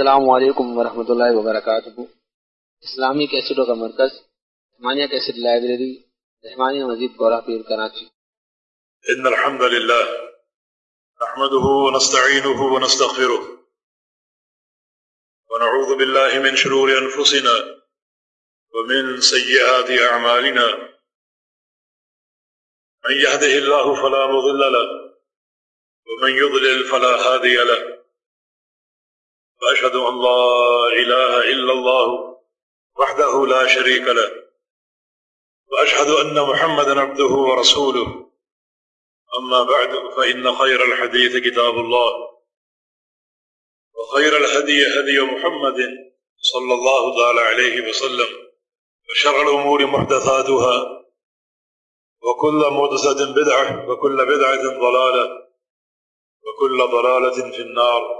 السلام علیکم ورحمۃ اللہ وبرکاتہ۔ اسلامی کیسٹوں کا مرکز، رحمانیہ کیسٹ لائبریری، رحمانیہ مزید گورا پیر کراچی۔ ان الحمد لله نحمده ونستعينه ونستغفره ونعوذ بالله من شرور انفسنا ومن سيئات اعمالنا۔ من يهده الله فلا مضل له، ومن يضلل فلا هادي له۔ واشهد ان لا اله الا الله وحده لا شريك له وأشهد أن محمدا عبده ورسوله. أما بعد، فإن خير الحديث كتاب الله وخير الهدي هدي محمد صلى الله تعالى عليه وسلم وشر الأمور محدثاتها وكل محدثة بدعة وكل بدعة ضلالة وكل ضلالة في النار.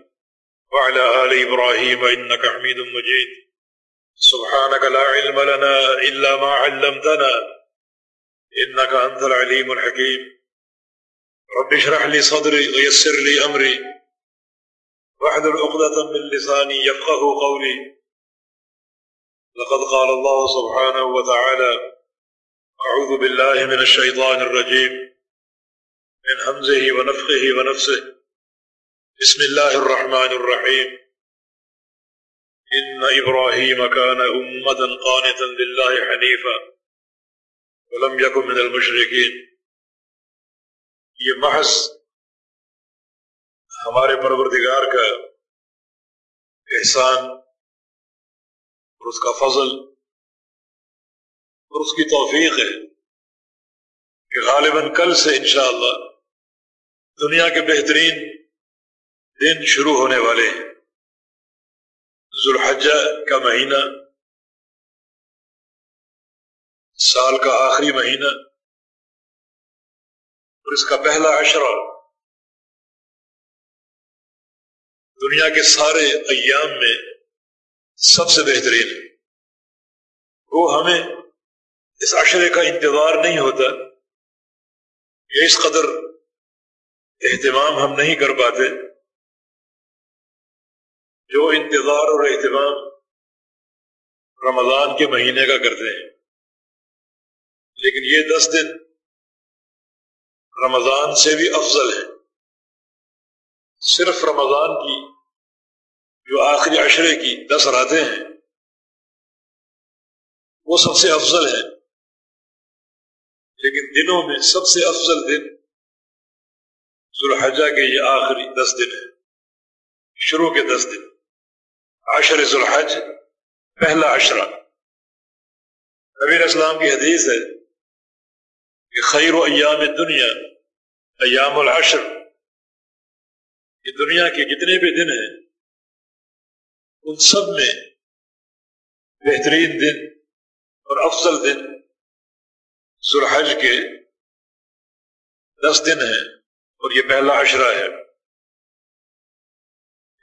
وعلى آل إبراهيم إنك حميد مجيد. سبحانك لا علم لنا إلا ما علمتنا. إنك أنت العليم الحكيم. رب اشرح لي صدري ويسر لي أمري. واحذر عقدة من لساني يفقه قولي. لقد قال الله سبحانه وتعالى أعوذ بالله من الشيطان الرجيم. من همزه ونفخه ونفسه. بسم الله الرحمن الرحيم. إن إبراهيم كان أمة قانتا لله حنيفا ولم يكن من المشركين. یہ محض ہمارے پروردگار کا احسان اور اس کا فضل اور اس کی توفیق ہے کہ غالباً کل سے انشاءاللہ دنیا کے بہترین دن شروع ہونے والے ہیں۔ ذوالحجہ کا مہینہ، سال کا آخری مہینہ، اور اس کا پہلا عشرہ۔ دنیا کے سارے ایام میں سب سے بہترین۔ ہے وہ ہمیں اس عشرے کا انتظار نہیں ہوتا، یا اس قدر اہتمام ہم نہیں کر پاتے۔ جو انتظار اور اہتمام رمضان کے مہینے کا کرتے ہیں۔ لیکن یہ دس دن رمضان سے بھی افضل ہے صرف رمضان کی جو آخری عشرے کی دس راتیں ہیں، وہ سب سے افضل ہے لیکن دنوں میں سب سے افضل دن ذوالحجہ کے یہ آخری دس دن ہے شروع کے دس دن۔ عشر ذوالحج، پہلا عشرہ۔ نبی اسلام کی حدیث ہے کہ خیر و ایام دنیا ایام العشر۔ یہ دنیا کے جتنے بھی دن ہیں، ان سب میں بہترین دن اور افضل دن ذوالحج کے دس دن ہیں اور یہ پہلا عشرہ ہے۔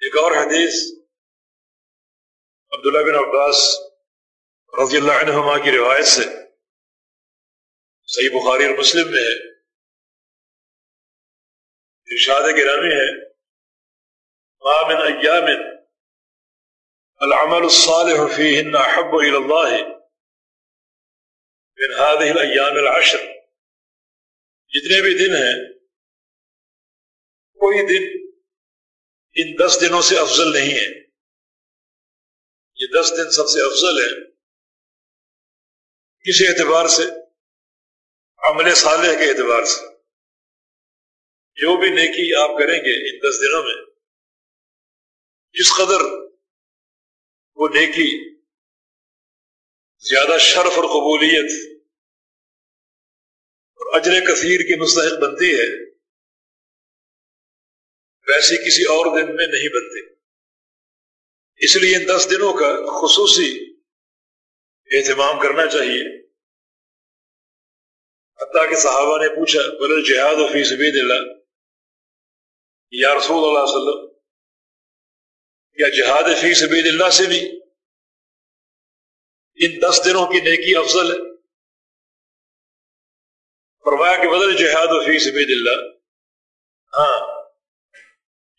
ایک اور حدیث عبداللہ بن عباس رضی اللہ عنہما کی روایت سے صحیح بخاری اور مسلم میں ہے۔ ارشاد گرامی ہے۔ ما من ایام العمل الصالح فيهن احب الى الله من هذه الايام العشر۔ جتنے بھی دن ہیں، کوئی دن ان دس دنوں سے افضل نہیں ہے۔ یہ دس دن سب سے افضل ہے۔ کسی اعتبار سے، عمل صالح کے اعتبار سے۔ جو بھی نیکی آپ کریں گے ان دس دنوں میں، جس قدر وہ نیکی، زیادہ شرف اور قبولیت اور اجر کثیر کی مستحق بنتی ہے، ویسی کسی اور دن میں نہیں بنتی اس لیے ان دس دنوں کا خصوصی اہتمام کرنا چاہیے۔ حتیٰ کہ صحابہ نے پوچھا، بل جہاد و فی سبید اللہ؟ یا رسول اللہ علیہ وسلم یا جہاد فی سبید اللہ سے بھی؟ ان دس دنوں کی نیکی افضل ہے؟ فرمایا کہ بدل جہاد و فی سبید اللہ؟ ہاں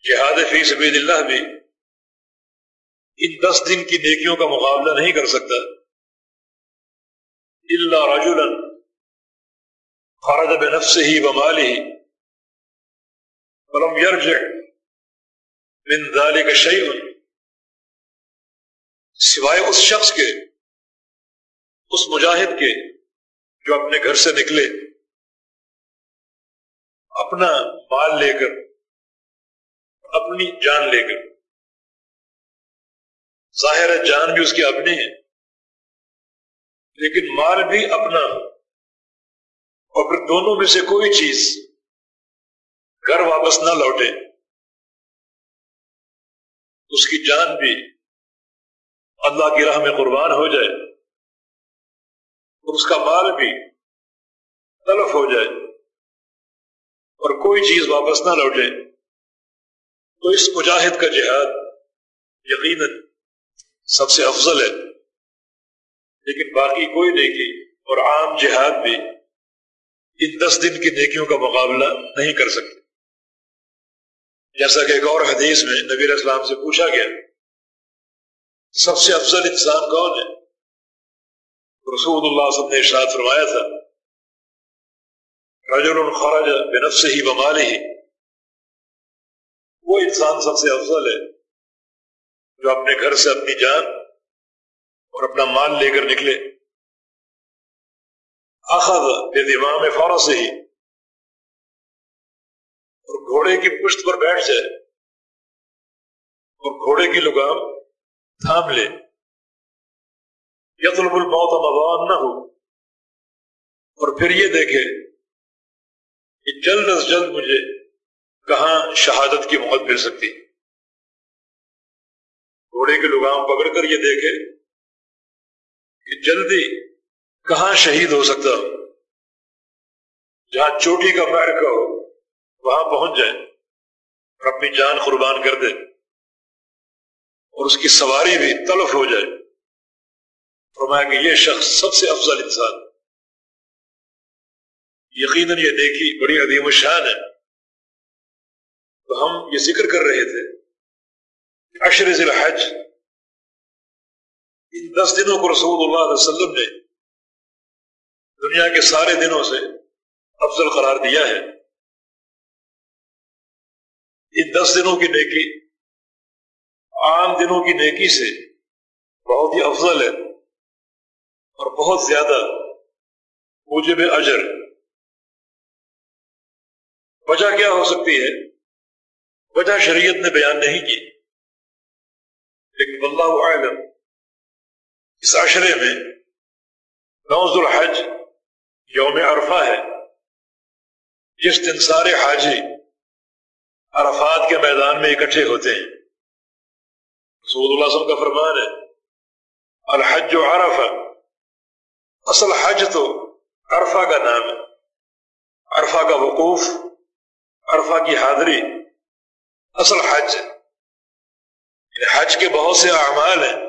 جہاد فی سبید اللہ بھی ان دس دن کی نیکیوں کا مقابلہ نہیں کر سکتا۔ اللہ رجولا خرج بنفسه وماله ولم يرجع من ذلك شيء، سوائے اس شخص کے، اس مجاہد کے جو اپنے گھر سے نکلے، اپنا مال لے کر، اپنی جان لے کر۔ ظاہر جان بھی اس کی اپنی ہے۔ لیکن مال بھی اپنا۔ اور پھر دونوں میں سے کوئی چیز گھر واپس نہ لوٹے۔ اس کی جان بھی اللہ کی راہ میں قربان ہو جائے۔ اور اس کا مال بھی تلف ہو جائے۔ اور کوئی چیز واپس نہ لوٹے۔ تو اس مجاہد کا جہاد یقیناً سب سے افضل ہے۔ لیکن باقی کوئی نیکی اور عام جہاد بھی ان دس دن کی نیکیوں کا مقابلہ نہیں کر سکتے جیسا کہ ایک اور حدیث میں نبی اسلام سے پوچھا گیا، سب سے افضل انسان کون ہے؟ رسول اللہ صلی اللہ علیہ وسلم نے ارشاد فرمایا تھا، رجل خرج بنفسه ہی بمالی وہ انسان سب سے افضل ہے۔ جو اپنے گھر سے اپنی جان اور اپنا مال لے کر نکلے۔ اخذ امام فوراً سے ہی۔ اور گھوڑے کی پشت پر بیٹھ جائے۔ اور گھوڑے کی لگام تھام لے۔ یطلب الموت موان نہ ہو اور پھر یہ دیکھے کہ جلد از جلد مجھے کہاں شہادت کی موت مل سکتی۔ گھوڑے کی لگام پکڑ کر یہ دیکھے کہ جلدی کہاں شہید ہو سکتا جہاں چوٹی کا کا ہو، وہاں پہنچ جائے اور اپنی جان قربان کر دے اور اس کی سواری بھی تلف ہو جائے۔ فرمایا کہ یہ شخص سب سے افضل انسان یقیناً یہ دیکھی، بڑی عدیم شان ہے۔ تو ہم یہ ذکر کر رہے تھے اشر ذی الحج. ان دس دنوں کو رسول اللہ علیہ وسلم نے دنیا کے سارے دنوں سے افضل قرار دیا ہے. ان دس دنوں کی نیکی، عام دنوں کی نیکی سے بہت ہی افضل ہے اور بہت زیادہ موجب اجر۔ وجہ کیا ہو سکتی ہے؟ وجہ شریعت نے بیان نہیں کی۔ لیکن اللہ عالم اس عشرے میں نوز الحج یوم عرفہ ہے، جس دن سارے حاجی عرفات کے میدان میں اکٹھے ہوتے ہیں۔ رسول اللہ وسلم کا فرمان ہے، الحج و عرفہ، اصل حج تو عرفہ کا نام ہے۔ عرفہ کا وقوف، عرفہ کی حاضری، اصل حج ہے۔ حج کے بہت سے اعمال ہیں،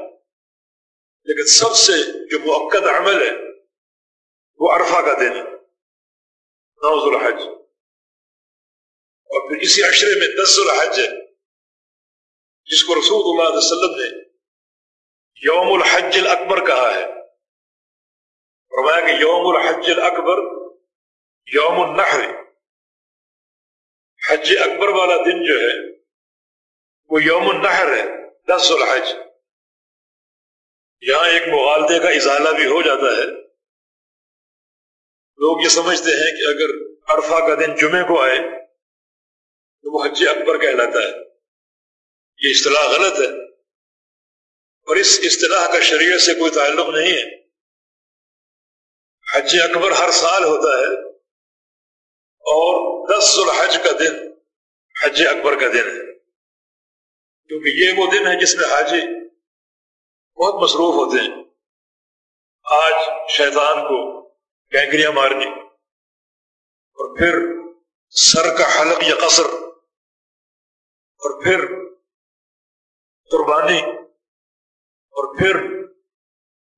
لیکن سب سے جو موقع عمل ہے، وہ عرفہ کا دن نوز الحج۔ اور پھر اسی عشرے میں دس الحج ہے، جس کو رسول اللہ علیہ وسلم نے یوم الحج الاکبر کہا ہے۔ فرمایا کہ یوم الحج الاکبر یوم النحر۔ حج اکبر والا دن جو ہے، وہ یوم النحر ہے۔ دس الحج یہاں ایک مغالطے کا ازالہ بھی ہو جاتا ہے۔ لوگ یہ سمجھتے ہیں کہ اگر عرفہ کا دن جمعے کو آئے تو وہ حج اکبر کہلاتا ہے۔ یہ اصطلاح غلط ہے۔ اور اس اصطلاح کا شریعت سے کوئی تعلق نہیں ہے۔ حج اکبر ہر سال ہوتا ہے اور دس الحج کا دن حج اکبر کا دن ہے۔ کیونکہ یہ وہ دن ہے جس میں حاجی بہت مصروف ہوتے ہیں۔ آج شیطان کو گینگریاں مارنی اور پھر سر کا حلق یا قصر اور پھر قربانی اور پھر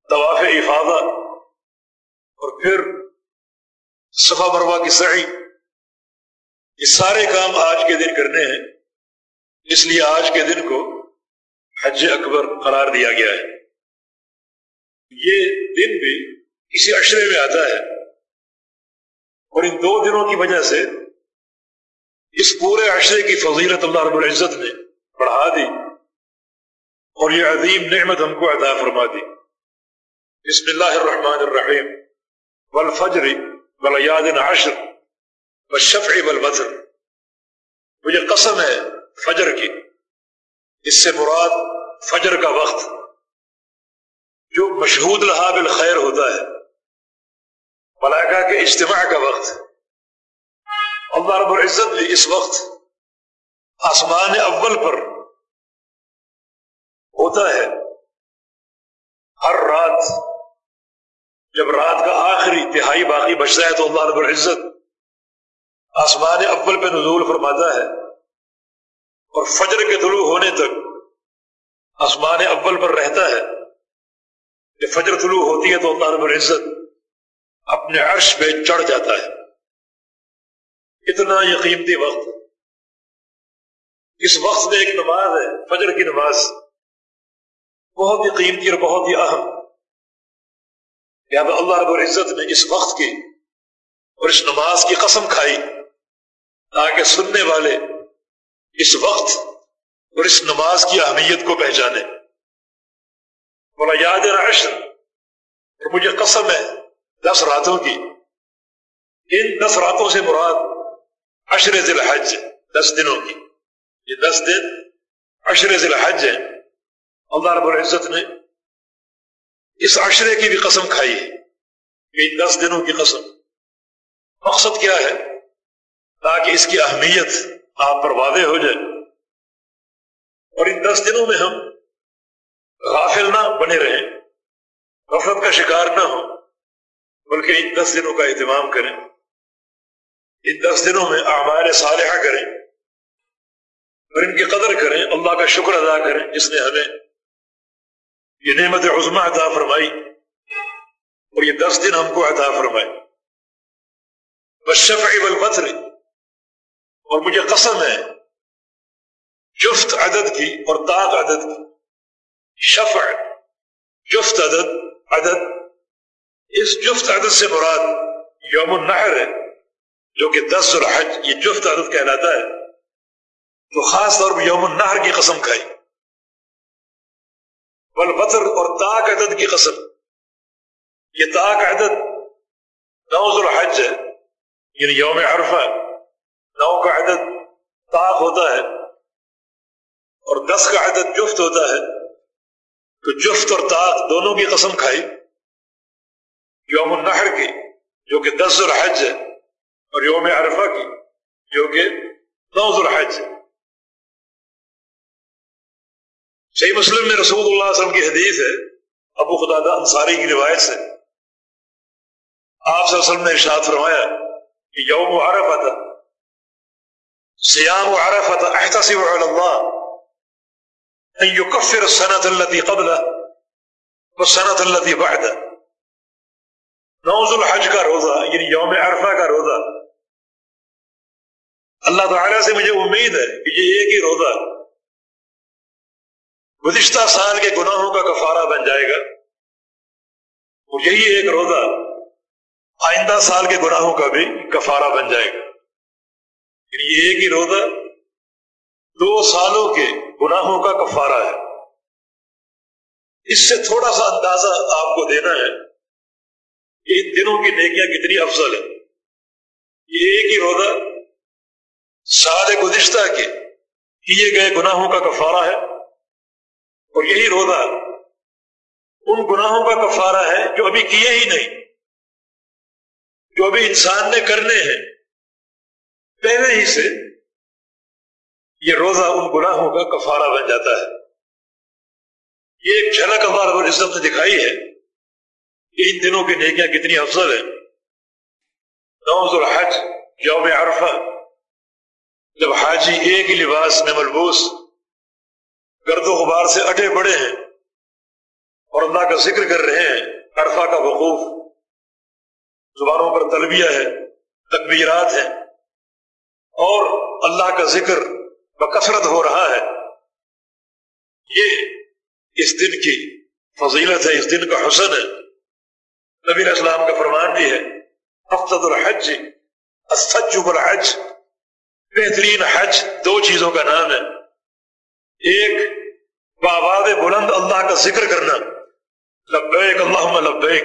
طواف افادہ اور پھر صفا مروا کی سعی۔ یہ سارے کام آج کے دن کرنے ہیں۔ اس لیے آج کے دن کو حج اکبر قرار دیا گیا ہے۔ یہ دن بھی کسی عشرے میں آتا ہے۔ اور ان دو دنوں کی وجہ سے اس پورے عشرے کی فضیلت اللہ رب العزت نے بڑھا دی۔ اور یہ عظیم نعمت ہم کو عطا فرما دی۔ بسم اللہ الرحمن الرحیم۔ والفجر والیاد عشر والشفع والوتر۔ مجھے قسم ہے فجر کی۔ اس سے مراد فجر کا وقت جو مشہود لہا بالخیر ہوتا ہے۔ ملائکہ کے اجتماع کا وقت۔ اللہ رب العزت نے اس وقت آسمان اول پر ہوتا ہے۔ ہر رات جب رات کا آخری تہائی باقی بچتا ہے تو اللہ رب العزت آسمان اول پہ نزول فرماتا ہے۔ اور فجر کے طلوع ہونے تک آسمان اول پر رہتا ہے۔ جب فجر طلوع ہوتی ہے تو اللہ رب العزت اپنے عرش پہ چڑھ جاتا ہے۔ اتنا یہ قیمتی وقت۔ اس وقت میں ایک نماز ہے، فجر کی نماز۔ بہت ہی قیمتی اور بہت ہی اہم۔ اللہ رب العزت نے اس وقت کی اور اس نماز کی قسم کھائی تاکہ سننے والے اس وقت اور اس نماز کی اہمیت کو پہچانے۔ بولا یاد عشر اور مجھے قسم ہے دس راتوں کی۔ ان دس راتوں سے مراد عشر ذی الحج دس دنوں کی۔ یہ دس دن عشر ذی الحج ہے اللہ رب العزت نے اس عشرے کی بھی قسم کھائی ہے۔ کہ دس دنوں کی قسم۔ مقصد کیا ہے؟ تاکہ اس کی اہمیت آپ پر واضح ہو جائے اور ان دس دنوں میں ہم غافل نہ بنے رہیں۔ غفلت کا شکار نہ ہو بلکہ ان دس دنوں کا اہتمام کریں۔ ان دس دنوں میں اعمال صالحہ کریں۔ اور ان کی قدر کریں، اللہ کا شکر ادا کریں، جس نے ہمیں یہ نعمت عظمہ عطا فرمائی۔ اور یہ دس دن ہم کو عطا فرمائی بشفع والبتر اور مجھے قسم ہے، جفت عدد کی اور طاق عدد کی، شفع جفت عدد عدد، اس جفت عدد سے مراد یوم النحر ہے، جو کہ دس الحج یہ جفت عدد کہلاتا ہے۔ تو خاص طور پہ یوم النہر کی قسم کھائی۔ بل اور تاک عدد کی قسم۔ یہ تاک عدد نو الحج ہے یعنی یوم عرفہ۔ کا عدد تاک ہوتا ہے اور دس کا عدد جفت ہوتا ہے، تو جفت اور تاک دونوں کی قسم کھائی۔ یوم النحر کی، جو کہ دس الحج ہے، اور یوم عرفہ کی، جو کہ نوز الحج ہے۔ صحیح مسلم میں رسول اللہ علیہ وسلم کی حدیث ہے، ابو خدا انصاری کی روایت سے۔ آپ وسلم نے ارشاد فرمایا کہ یوم عرفہ تھا۔ سیام و عرفہ تھا احتسب علی اللہ ان یکفر السنة التي قبلہ والسنة التي بعدہ نوز الحج کا روزہ یعنی یوم عرفہ کا روزہ اللہ تعالیٰ سے مجھے امید ہے کہ یہ ایک ہی روزہ گزشتہ سال کے گناہوں کا کفارہ بن جائے گا۔ اور یہی ایک روزہ آئندہ سال کے گناہوں کا بھی کفارہ بن جائے گا۔ یعنی یہ ایک ہی روزہ دو سالوں کے گناہوں کا کفارہ ہے۔ اس سے تھوڑا سا اندازہ آپ کو دینا ہے کہ ان دنوں کی نیکیاں کتنی افضل ہیں۔ یہ ایک ہی روزہ سال گزشتہ کے کیے گئے گناہوں کا کفارہ ہے۔ اور یہی روزہ ان گناہوں کا کفارہ ہے جو ابھی کیے ہی نہیں، جو ابھی انسان نے کرنے ہیں۔ پہلے ہی سے یہ روزہ ان گناہوں کا کفارہ بن جاتا ہے۔ یہ ایک جھلک اللہ رب العزت نے دکھائی ہے کہ ان دنوں کی نیکیاں کتنی افضل ہیں۔ نوز الحج، یوم عرفہ، جب حاجی ایک ہی لباس میں ملبوس گرد و غبار سے اٹے پڑے ہیں اور اللہ کا ذکر کر رہے ہیں، عرفہ کا وقوف۔ زبانوں پر تلبیہ ہے، تکبیرات ہیں۔ اور اللہ کا ذکر بکثرت ہو رہا ہے۔ یہ اس دن کی فضیلت ہے، اس دن کا حسن ہے۔ نبی اسلام کا فرمان بھی ہے افضل الحج الحج بہترین حج دو چیزوں کا نام ہے۔ ایک باباد بلند اللہ کا ذکر کرنا۔ لبیک اللہ لبیک۔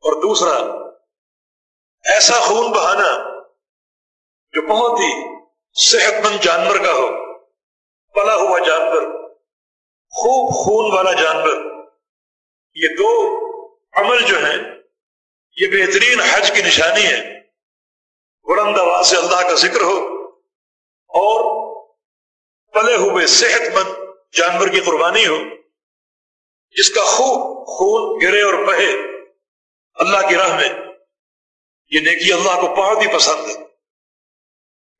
اور دوسرا، ایسا خون بہانا۔ جو بہت ہی صحت مند جانور کا ہو، پلا ہوا جانور، خوب خون والا جانور، یہ دو عمل جو ہیں، یہ بہترین حج کی نشانی ہے بلند آواز سے اللہ کا ذکر ہو اور پلے ہوئے صحت مند جانور کی قربانی ہو، جس کا خوب خون گرے اور بہے، اللہ کی راہ میں یہ نیکی اللہ کو بہت ہی پسند ہے۔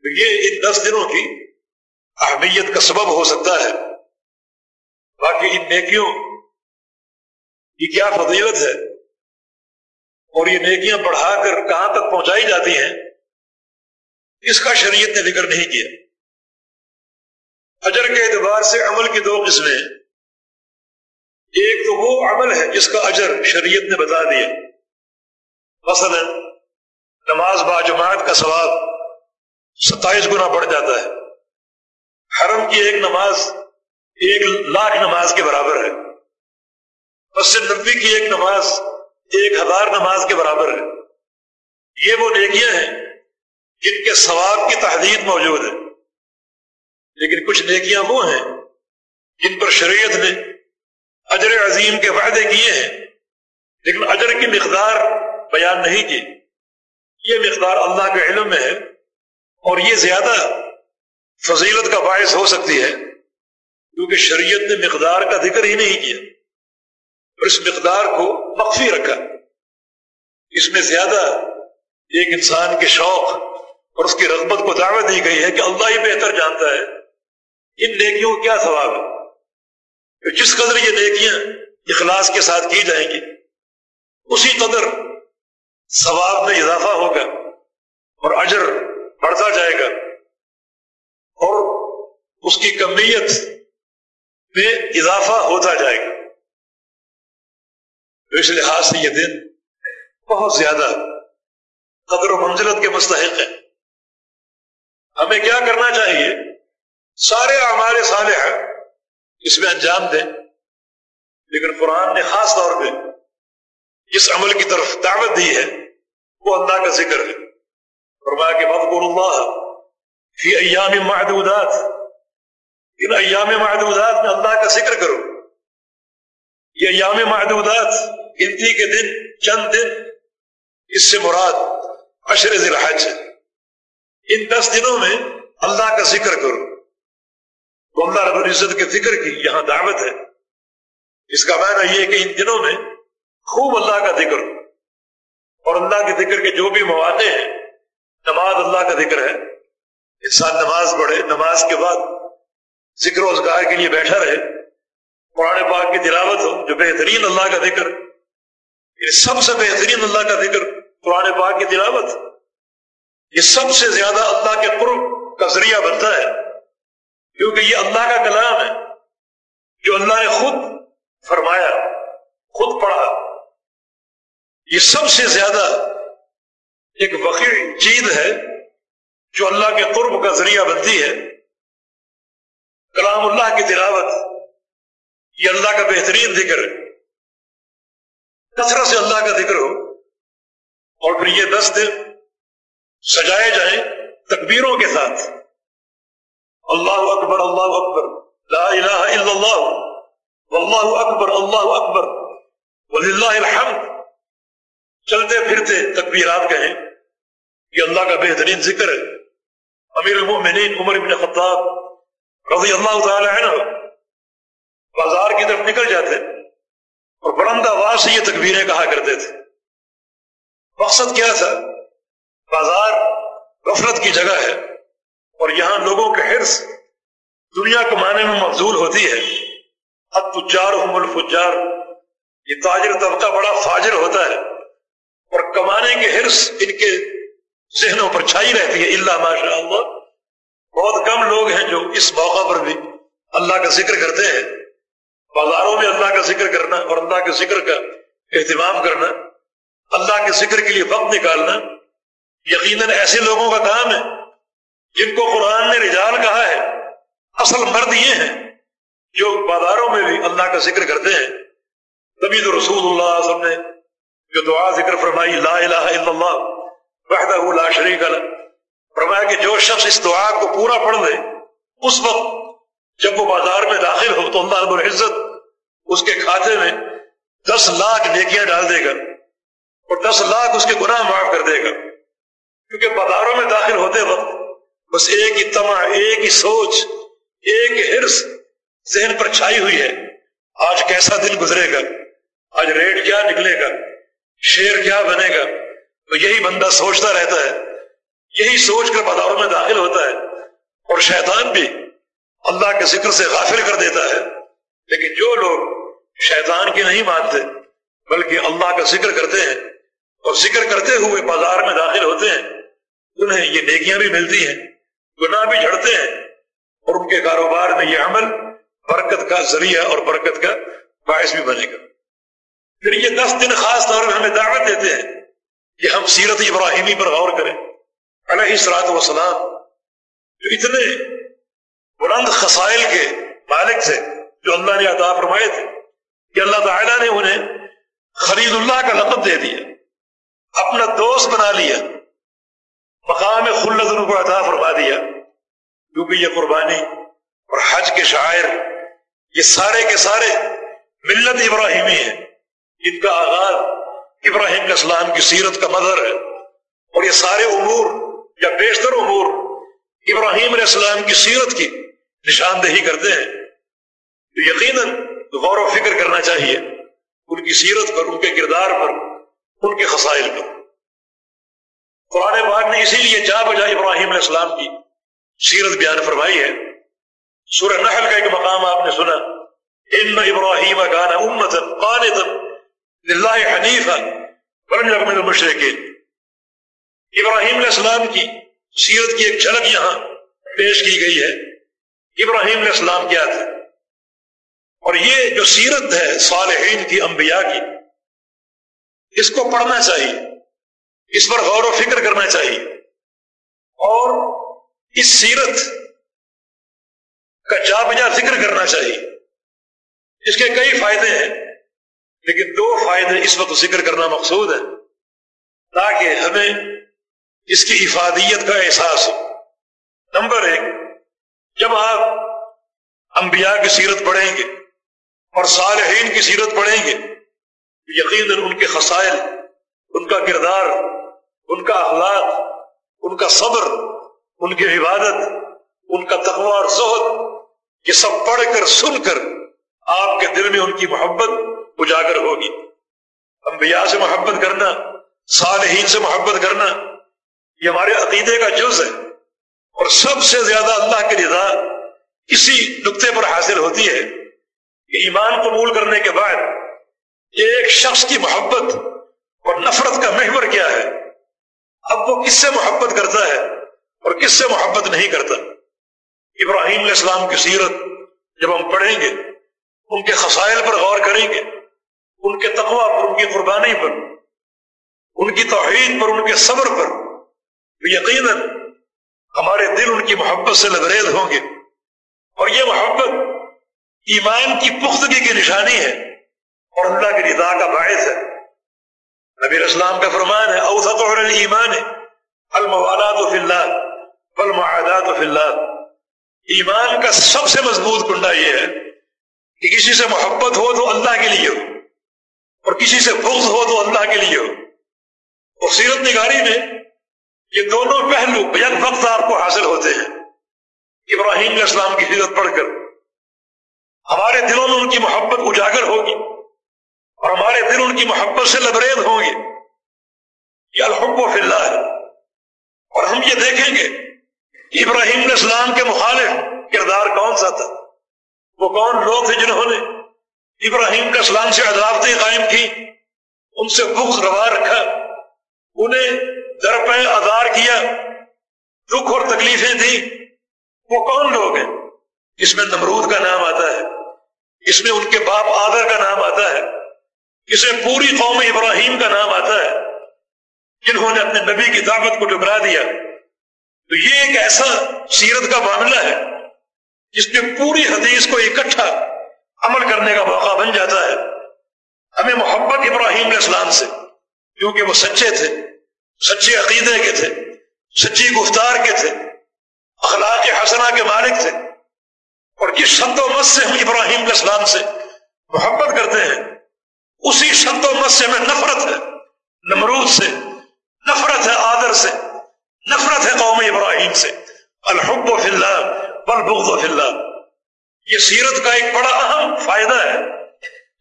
تو یہ ان دس دنوں کی اہمیت کا سبب ہو سکتا ہے۔ باقی ان نیکیوں کی کیا فضیلت ہے؟ اور یہ نیکیاں بڑھا کر کہاں تک پہنچائی جاتی ہیں؟ اس کا شریعت نے ذکر نہیں کیا۔ اجر کے اعتبار سے عمل کی دو قسمیں ایک تو وہ عمل ہے جس کا اجر شریعت نے بتا دیا۔ مثلا نماز با جماعت کا ثواب۔ ستائیس گنا بڑھ جاتا ہے۔ حرم کی ایک نماز ایک لاکھ نماز کے برابر ہے۔ مسجد نبی کی ایک نماز ایک ہزار نماز کے برابر ہے۔ یہ وہ نیکیاں ہیں جن کے ثواب کی تحدید موجود ہے۔ لیکن کچھ نیکیاں وہ ہیں جن پر شریعت نے اجر عظیم کے وعدے کیے ہیں، لیکن اجر کی مقدار بیان نہیں کی۔ یہ مقدار اللہ کے علم میں ہے۔ اور یہ زیادہ فضیلت کا باعث ہو سکتی ہے، کیونکہ شریعت نے مقدار کا ذکر ہی نہیں کیا اور اس مقدار کو مخفی رکھا۔ اس میں زیادہ ایک انسان کے شوق اور اس کی رغبت کو دعوت دی گئی ہے کہ اللہ ہی بہتر جانتا ہے۔ ان نیکیوں کیا ثواب ہے؟ جس قدر یہ نیکیاں اخلاص کے ساتھ کی جائیں گی، اسی قدر ثواب میں اضافہ ہوگا اور اجر بڑھتا جائے گا۔ اور اس کی کمیت میں اضافہ ہوتا جائے گا۔ تو اس لحاظ سے یہ دن بہت زیادہ قدر و منزلت کے مستحق ہے ہمیں کیا کرنا چاہیے؟ سارے ہمارے صالح اس میں انجام دیں۔ لیکن قرآن نے خاص طور پہ جس عمل کی طرف دعوت دی ہے۔ وہ اللہ کا ذکر ہے۔ فرمایا کہ مذکر اللہ فی ایام معدودات۔ ان ایام معدودات میں اللہ کا ذکر کرو۔ یہ ایام معدودات گنتی کے دن، چند دن، اس سے مراد عشر ذی الحج ان دس دنوں میں اللہ کا ذکر کرو۔ تو اللہ رب العزت کے فکر کی یہاں دعوت ہے۔ اس کا معنی یہ کہ ان دنوں میں خوب اللہ کا ذکر۔ اور اللہ کے ذکر کے جو بھی مواقع ہیں نماز اللہ کا ذکر ہے، انسان نماز پڑھے، نماز کے بعد ذکر روزگار کے لیے بیٹھا رہے، قرآن پاک کی تلاوت ہو، جو بہترین اللہ کا ذکر، یہ سب سے بہترین اللہ کا ذکر قرآن پاک کی تلاوت، یہ سب سے زیادہ اللہ کے قرب کا ذریعہ بنتا ہے۔ کیونکہ یہ اللہ کا کلام ہے، جو اللہ نے خود فرمایا، خود پڑھا۔ یہ سب سے زیادہ ایک وقیر چیز ہے جو اللہ کے قرب کا ذریعہ بنتی ہے۔ کلام اللہ کی تلاوت، یہ اللہ کا بہترین ذکر۔ ہے کثرت سے اللہ کا ذکر ہو۔ اور پھر یہ دس دن سجائے جائیں تکبیروں کے ساتھ۔ اللہ اکبر اللہ اکبر۔ لا الہ الا اللہ۔ واللہ اکبر، اللہ اکبر۔ وللہ الحمد۔ چلتے پھرتے تکبیرات کہیں۔ یہ اللہ کا بہترین ذکر ہے۔ امیر المؤمنین عمر بن خطاب رضی اللہ تعالی عنہ بازار کی طرف نکل جاتے اور بلند آواز سے یہ تکبیریں کہا کرتے تھے۔ مقصد کیا تھا؟ بازار غفلت کی جگہ ہے اور یہاں لوگوں کے حرص دنیا کمانے میں مفضول ہوتی ہے۔ اب تجار ہم الفجار، یہ تاجر طبقہ بڑا فاجر ہوتا ہے اور کمانے کے حرص ان کے ذہنوں پر چھائی رہتی ہے اللہ ماشاء اللہ۔ بہت کم لوگ ہیں جو اس موقع پر بھی اللہ کا ذکر کرتے ہیں۔ بازاروں میں اللہ کا ذکر کرنا اور اللہ کے ذکر کا اہتمام کرنا، اللہ کے ذکر کے لیے وقت نکالنا، یقیناً ایسے لوگوں کا کام ہے جن کو قرآن نے رجال کہا ہے۔ اصل مرد یہ ہیں جو بازاروں میں بھی اللہ کا ذکر کرتے ہیں۔ تبھی تو رسول اللہ سب نے جو دعا ذکر فرمائی، لا الہ الا اللہ وحدہ لا شریک اللہ فرمایا کہ جو شخص اس دعا کو پورا پڑھ دے اس وقت جب وہ بازار میں داخل ہو تو اللہ رب العزت اس کے کھاتے میں دس لاکھ نیکیاں ڈال دے گا اور دس لاکھ اس کے گناہ معاف کر دے گا۔ کیونکہ بازاروں میں داخل ہوتے وقت بس ایک ہی تما ایک ہی سوچ، ایک ہی ذہن پر چھائی ہوئی ہے۔ آج کیسا دن گزرے گا؟ آج ریٹ کیا نکلے گا؟ شیر کیا بنے گا؟ تو یہی بندہ سوچتا رہتا ہے، یہی سوچ کر بازاروں میں داخل ہوتا ہے اور شیطان بھی اللہ کے ذکر سے غافل کر دیتا ہے۔ لیکن جو لوگ شیطان کی نہیں مانتے، بلکہ اللہ کا ذکر کرتے ہیں اور ذکر کرتے ہوئے بازار میں داخل ہوتے ہیں، انہیں یہ نیکیاں بھی ملتی ہیں، گناہ بھی جھڑتے ہیں۔ اور ان کے کاروبار میں یہ عمل برکت کا ذریعہ اور برکت کا باعث بھی بنے گا۔ پھر یہ دس دن خاص طور پر ہمیں دعوت دیتے ہیں۔ کہ ہم سیرت ابراہیمی پر غور کریں۔ علیہ سرات وسلام جو اتنے بلند خسائل کے مالک تھے، جو اللہ نے عطا فرمائے تھے، کہ اللہ تعالیٰ نے انہیں خرید اللہ کا لقب دے دیا، اپنا دوست بنا لیا، مقام خلت ان کو عطا فرما دیا۔ کیونکہ یہ قربانی اور حج کے شاعر، یہ سارے کے سارے ملت ابراہیمی ہیں۔ جن کا آغاز ابراہیم علیہ السلام کی سیرت کا مظہر ہے۔ اور یہ سارے امور یا بیشتر امور ابراہیم علیہ السلام کی سیرت کی نشاندہی کرتے ہیں۔ تو یقیناً غور و فکر کرنا چاہیے ان کی سیرت پر، ان کے کردار پر، ان کے خسائل پر۔ قرآن پاک نے اسی لیے جا بجا ابراہیم علیہ السلام کی سیرت بیان فرمائی ہے۔ سورہ نحل کا ایک مقام آپ نے سنا۔ ان ابراہیم گانا امت قانتا للہ حنیفا، ولم يكن من ابراہیم علیہ السلام کی سیرت کی ایک جھلک یہاں پیش کی گئی ہے۔ ابراہیم علیہ السلام کیا تھے؟ اور یہ جو سیرت ہے صالحین کی، انبیاء کی، اس کو پڑھنا چاہیے۔ اس پر غور و فکر کرنا چاہیے۔ اور اس سیرت کا جا بجا ذکر کرنا چاہیے۔ اس کے کئی فائدے ہیں۔ لیکن دو فائدے اس وقت ذکر کرنا مقصود ہے، تاکہ ہمیں اس کی افادیت کا احساس ہو۔ نمبر ایک، جب آپ انبیاء کی سیرت پڑھیں گے اور صالحین کی سیرت پڑھیں گے یقیناً ان کے خسائل، ان کا کردار، ان کا اخلاق، ان کا صبر، ان کی عبادت، ان کا تقوی اور زہد، یہ سب پڑھ کر، سن کر آپ کے دل میں ان کی محبت اجاگر ہوگی۔ انبیاء سے محبت کرنا، صالحین سے محبت کرنا، یہ ہمارے عقیدے کا جز ہے۔ اور سب سے زیادہ اللہ کی رضا اسی نقطے پر حاصل ہوتی ہے کہ ایمان قبول کرنے کے بعد ایک شخص کی محبت اور نفرت کا محور کیا ہے۔ اب وہ کس سے محبت کرتا ہے اور کس سے محبت نہیں کرتا؟ ابراہیم علیہ السلام کی سیرت جب ہم پڑھیں گے، ان کے خسائل پر غور کریں گے۔ ان کے تقوی پر، ان کی قربانی پر، ان کی توحید پر، ان کے صبر پر۔ یقیناً ہمارے دل ان کی محبت سے لبریز ہوں گے۔ اور یہ محبت ایمان کی پختگی کی نشانی ہے اور اللہ کی رضا کا باعث ہے۔ نبی اسلام کا فرمان ہے، اوسط ایمان الموالات فی اللہ فلمعادات فی اللہ۔ ایمان کا سب سے مضبوط کنڈا یہ ہے کہ کسی سے محبت ہو تو اللہ کے لیے ہو۔ اور کسی سے بغض ہو تو اللہ کے لیے ہو۔ اور سیرت نگاری میں یہ دونوں پہلو یک وقت آپ کو حاصل ہوتے ہیں ابراہیم علیہ السلام کی حضرت پڑھ کر ہمارے دلوں میں ان کی محبت اجاگر ہوگی اور ہمارے دل ان کی محبت سے لبریز ہوں گے یہ الحب و فلّہ ہے اور ہم یہ دیکھیں گے کہ ابراہیم علیہ السلام کے مخالف کردار کون سا تھا؟ وہ کون لوگ تھے جنہوں نے ابراہیم علیہ السلام سے عدالتیں قائم کی ان سے بغض روا رکھا، انہیں درپے ادار کیا، دکھ اور تکلیفیں دی وہ کون لوگ ہیں؟ اس میں نمرود کا نام آتا ہے، اس میں ان کے باپ آدر کا نام آتا ہے اسے پوری قوم ابراہیم کا نام آتا ہے، جنہوں نے اپنے نبی کی دعوت کو ٹکرا دیا۔ تو یہ ایک ایسا سیرت کا معاملہ ہے، جس میں پوری حدیث کو اکٹھا عمل کرنے کا موقع بن جاتا ہے۔ ہمیں محبت ابراہیم علیہ السلام سے، کیونکہ وہ سچے تھے، سچے عقیدے کے تھے، سچی گفتار کے تھے، اخلاق حسنہ کے مالک تھے۔ اور جس شد و مت سے ہم ابراہیم علیہ السلام سے محبت کرتے ہیں، اسی شد و مت سے ہمیں نفرت ہے، نمرود سے، نفرت ہے آدر سے، نفرت ہے قوم ابراہیم سے۔ الحب و فلّہ بلبغض و فلّہ یہ سیرت کا ایک بڑا اہم فائدہ ہے،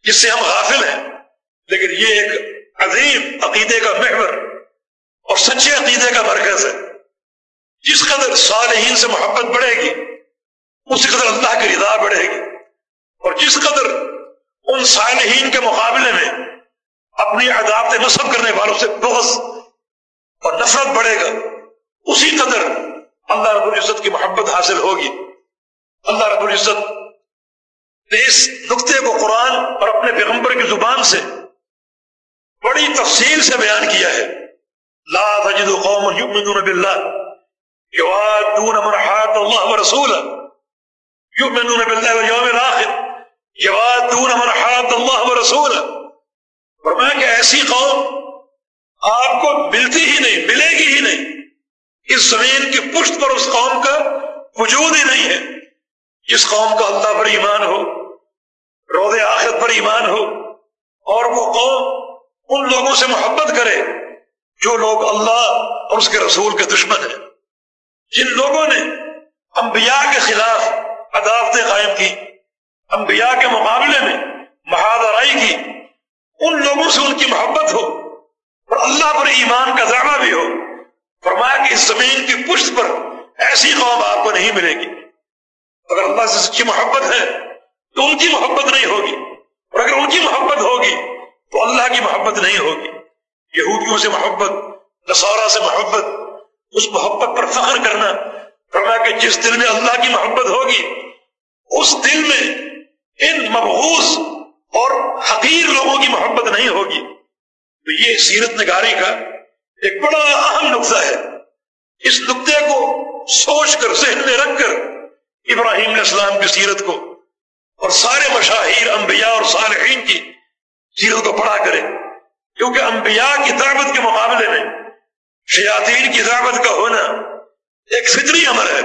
جس سے ہم غافل ہیں۔ لیکن یہ ایک عظیم عقیدے کا محور اور سچے عقیدے کا مرکز ہے۔ جس قدر صالحین سے محبت بڑھے گی اس قدر اللہ کی رضا بڑھے گی۔ اور جس قدر ان صالحین کے مقابلے میں اپنی عدابت نصب کرنے والوں سے بغض اور نفرت بڑھے گا، اسی قدر اللہ رب العزت کی محبت حاصل ہوگی۔ اللہ رب العزت نے اس نقطے کو قرآن اور اپنے پیغمبر کی زبان سے بڑی تفصیل سے بیان کیا ہے۔ لا تجد قوم يؤمنون بالله، يوادون من حاد الله ورسوله، يؤمنون بالله واليوم الاخر يوادون من حاد الله ورسوله۔ فرمایا کہ ایسی قوم آپ کو ملتی ہی نہیں، ملے گی ہی نہیں۔ اس زمین کی پشت پر اس قوم کا وجود ہی نہیں ہے۔ جس قوم کا اللہ پر ایمان ہو رود آخرت پر ایمان ہو اور وہ قوم ان لوگوں سے محبت کرے جو لوگ اللہ اور اس کے رسول کے دشمن ہیں۔ جن لوگوں نے انبیاء کے خلاف عدالتیں قائم کی، انبیاء کے مقابلے میں مہادرائی کی، ان لوگوں سے ان کی محبت ہو اور اللہ پر ایمان کا دعویٰ بھی ہو۔ فرمایا کہ اس زمین کی پشت پر ایسی قوم آپ کو نہیں ملے گی۔ اگر اللہ سے سچی محبت ہے تو ان کی محبت نہیں ہوگی۔ اور اگر ان کی محبت ہوگی، تو اللہ کی محبت نہیں ہوگی۔ یہودیوں سے محبت، نصارہ سے محبت، اس محبت پر فخر کرنا۔ فرمایا کہ جس دل میں اللہ کی محبت ہوگی، اس دل میں ان مبغوث اور حقیر لوگوں کی محبت نہیں ہوگی۔ تو یہ سیرت نگاری کا ایک بڑا اہم نقطہ ہے۔ اس نقطے کو سوچ کر ذہن میں رکھ کر ابراہیم علیہ السلام کی سیرت کو اور سارے مشاہیر انبیاء اور صالحین کی سیرت کو پڑھا کرے کیونکہ انبیاء کی دعوت کے مقابلے میں شیاطین کی دعوت کا ہونا ایک فطری عمل ہے۔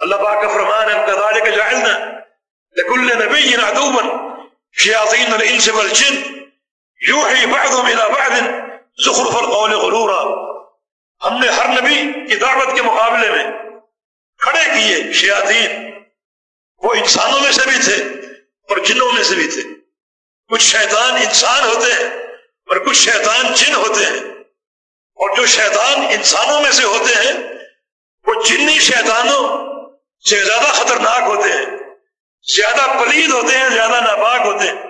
اللہ پاک کا فرمان ہے، کذالک جعلنا لکل نبی عدوبا شیاطین الانس والجن، یوحی بعضهم الى بعض، زخرف القول غرورا۔ ہم نے ہر نبی کی دعوت کے مقابلے میں کھڑے کیے شیاطین وہ انسانوں میں سے بھی تھے اور جنوں میں سے بھی تھے۔ کچھ شیطان انسان ہوتے ہیں اور کچھ شیطان جن ہوتے ہیں۔ اور جو شیطان انسانوں میں سے ہوتے ہیں، وہ جنی شیطانوں سے زیادہ خطرناک ہوتے ہیں، زیادہ پلید ہوتے ہیں، زیادہ ناپاک ہوتے ہیں۔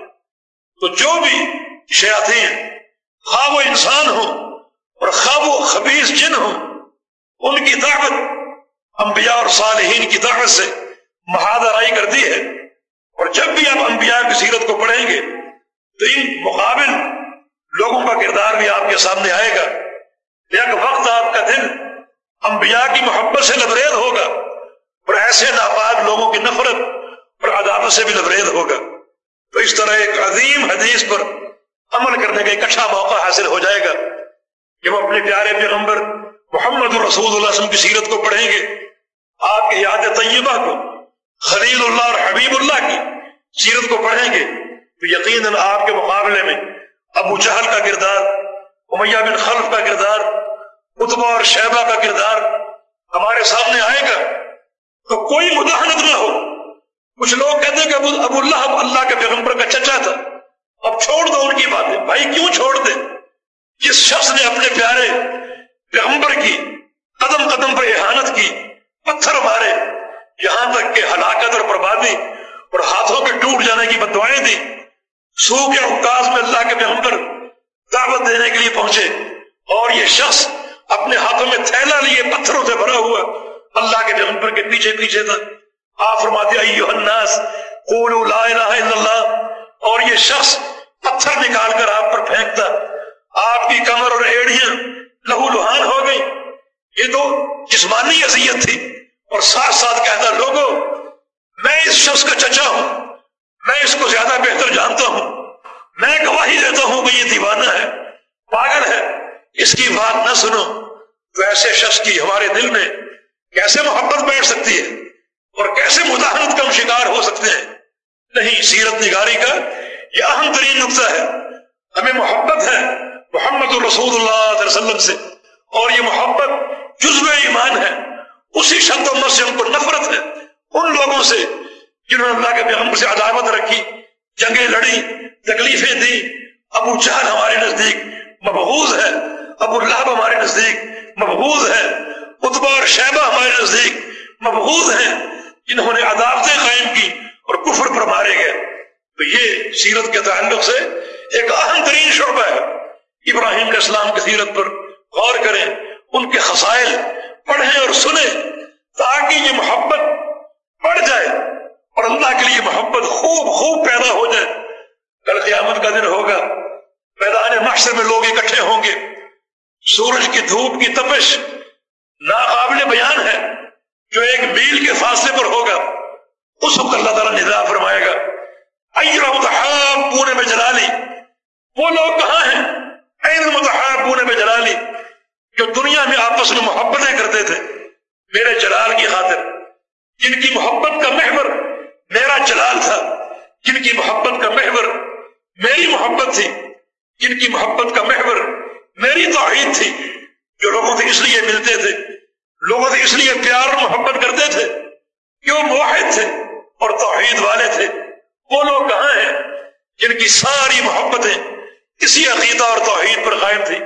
تو جو بھی شیاطین خواہ وہ انسان ہو اور خواہ وہ خبیص جن ہو ان کی دعوت انبیاء اور صالحین کی طرف سے مہادرائی کرتی ہے اور جب بھی آپ انبیاء کی سیرت کو پڑھیں گے تو ان مقابل لوگوں کا کردار بھی آپ کے سامنے آئے گا۔ ایک وقت آپ کا دل انبیاء کی محبت سے لبریز ہوگا اور ایسے ناپاک لوگوں کی نفرت اور عدالت سے بھی لبریز ہوگا۔ تو اس طرح ایک عظیم حدیث پر عمل کرنے کا ایک اچھا موقع حاصل ہو جائے گا جب اپنے پیارے پیغمبر محمد الرسول اللہ وسلم کی سیرت کو پڑھیں گے۔ آپ کی یاد طیبہ کو خلیل اللہ اور حبیب اللہ کی سیرت کو پڑھیں گے تو یقیناً آپ کے مقابلے میں ابو جہل کا کردار، امیہ بن خلف کا کردار اتبا اور شہبہ کا کردار ہمارے سامنے آئے گا تو کوئی مداحنت نہ ہو۔ کچھ لوگ کہتے ہیں کہ ابو اللہ اللہ کے پیغمبر کا چچا تھا۔ اب چھوڑ دو ان کی باتیں۔ بھائی کیوں چھوڑ دے جس شخص نے اپنے پیارے پیغمبر کی قدم قدم پر احانت کی، پتھر مارے یہاں تک کہ ہلاکت اور بربادی اور ہاتھوں کے ٹوٹ جانے کی بدوائیں دی سو کے اوکاس میں اللہ کے پیغمبر دعوت دینے کے لیے پہنچے اور یہ شخص اپنے ہاتھوں میں تھیلا لیے پتھروں سے بھرا ہوا اللہ کے پیغمبر کے پیچھے پیچھے تھا۔ آپ فرماتے ایوہ الناس، قولوا لا الہ الا اللہ۔ اور یہ شخص پتھر نکال کر آپ پر پھینکتا۔ آپ کی کمر اور ایڑیاں لہو لہان ہو گئی یہ تو جسمانی اذیت تھی۔ اور ساتھ ساتھ کہتا لوگوں، میں اس شخص کا چچا ہوں، میں اس کو زیادہ بہتر جانتا ہوں، میں گواہی دیتا ہوں کہ یہ دیوانہ ہے، پاگل ہے، اس کی بات نہ سنو۔ تو ایسے شخص کی ہمارے دل میں کیسے محبت بیٹھ سکتی ہے؟ اور کیسے مداحرت کا شکار ہو سکتے ہیں؟ نہیں، سیرت نگاری کا یہ اہم ترین نقطہ ہے۔ ہمیں محبت ہے محمد الرسول اللہ علیہ وسلم سے، اور یہ محبت جزو ایمان ہے۔ اسی شد و سے ان کو نفرت ہے۔ ان لوگوں سے جنہوں نے اللہ کے پیغمبر سے عداوت رکھی، جنگیں لڑی تکلیفیں دی ابو چہل ہمارے نزدیک مبغوض ہے۔ ابو اللہ ہمارے نزدیک مبغوض ہے۔ اتبا اور شیبہ ہمارے نزدیک مبغوض ہیں۔ جنہوں نے عدالتیں قائم کی اور کفر پر مارے گئے۔ تو یہ سیرت کے تعلق سے ایک اہم ترین شعبہ ہے۔ ابراہیم کے اسلام کی سیرت پر غور کریں۔ ان کے خسائل پڑھیں اور سنیں تاکہ یہ محبت بڑھ جائے اور اللہ کے لیے محبت خوب خوب پیدا ہو جائے۔ کل قیامت کا دن ہوگا۔ میدان معاشرے میں لوگ اکٹھے ہوں گے۔ سورج کی دھوپ کی تپش ناقابل بیان ہے۔ جو ایک میل کے فاصلے پر ہوگا، اس وقت اللہ تعالیٰ ندا فرمائے گا۔ پونے میں جلالی وہ لوگ کہاں ہیں؟ متحاب پونے میں جلالی جو دنیا میں آپس میں محبتیں کرتے تھے، میرے جلال کی خاطر، جن کی محبت کا محور میرا جلال تھا، جن کی محبت کا محور میری محبت تھی، جن کی محبت کا محور میری توحید تھی، جو لوگوں سے اس لیے ملتے تھے، لوگوں سے اس لیے پیار اور محبت کرتے تھے، کہ وہ موحد تھے اور توحید والے تھے۔ وہ لوگ کہاں ہیں؟ جن کی ساری محبتیں کسی عقیدہ اور توحید پر قائم تھی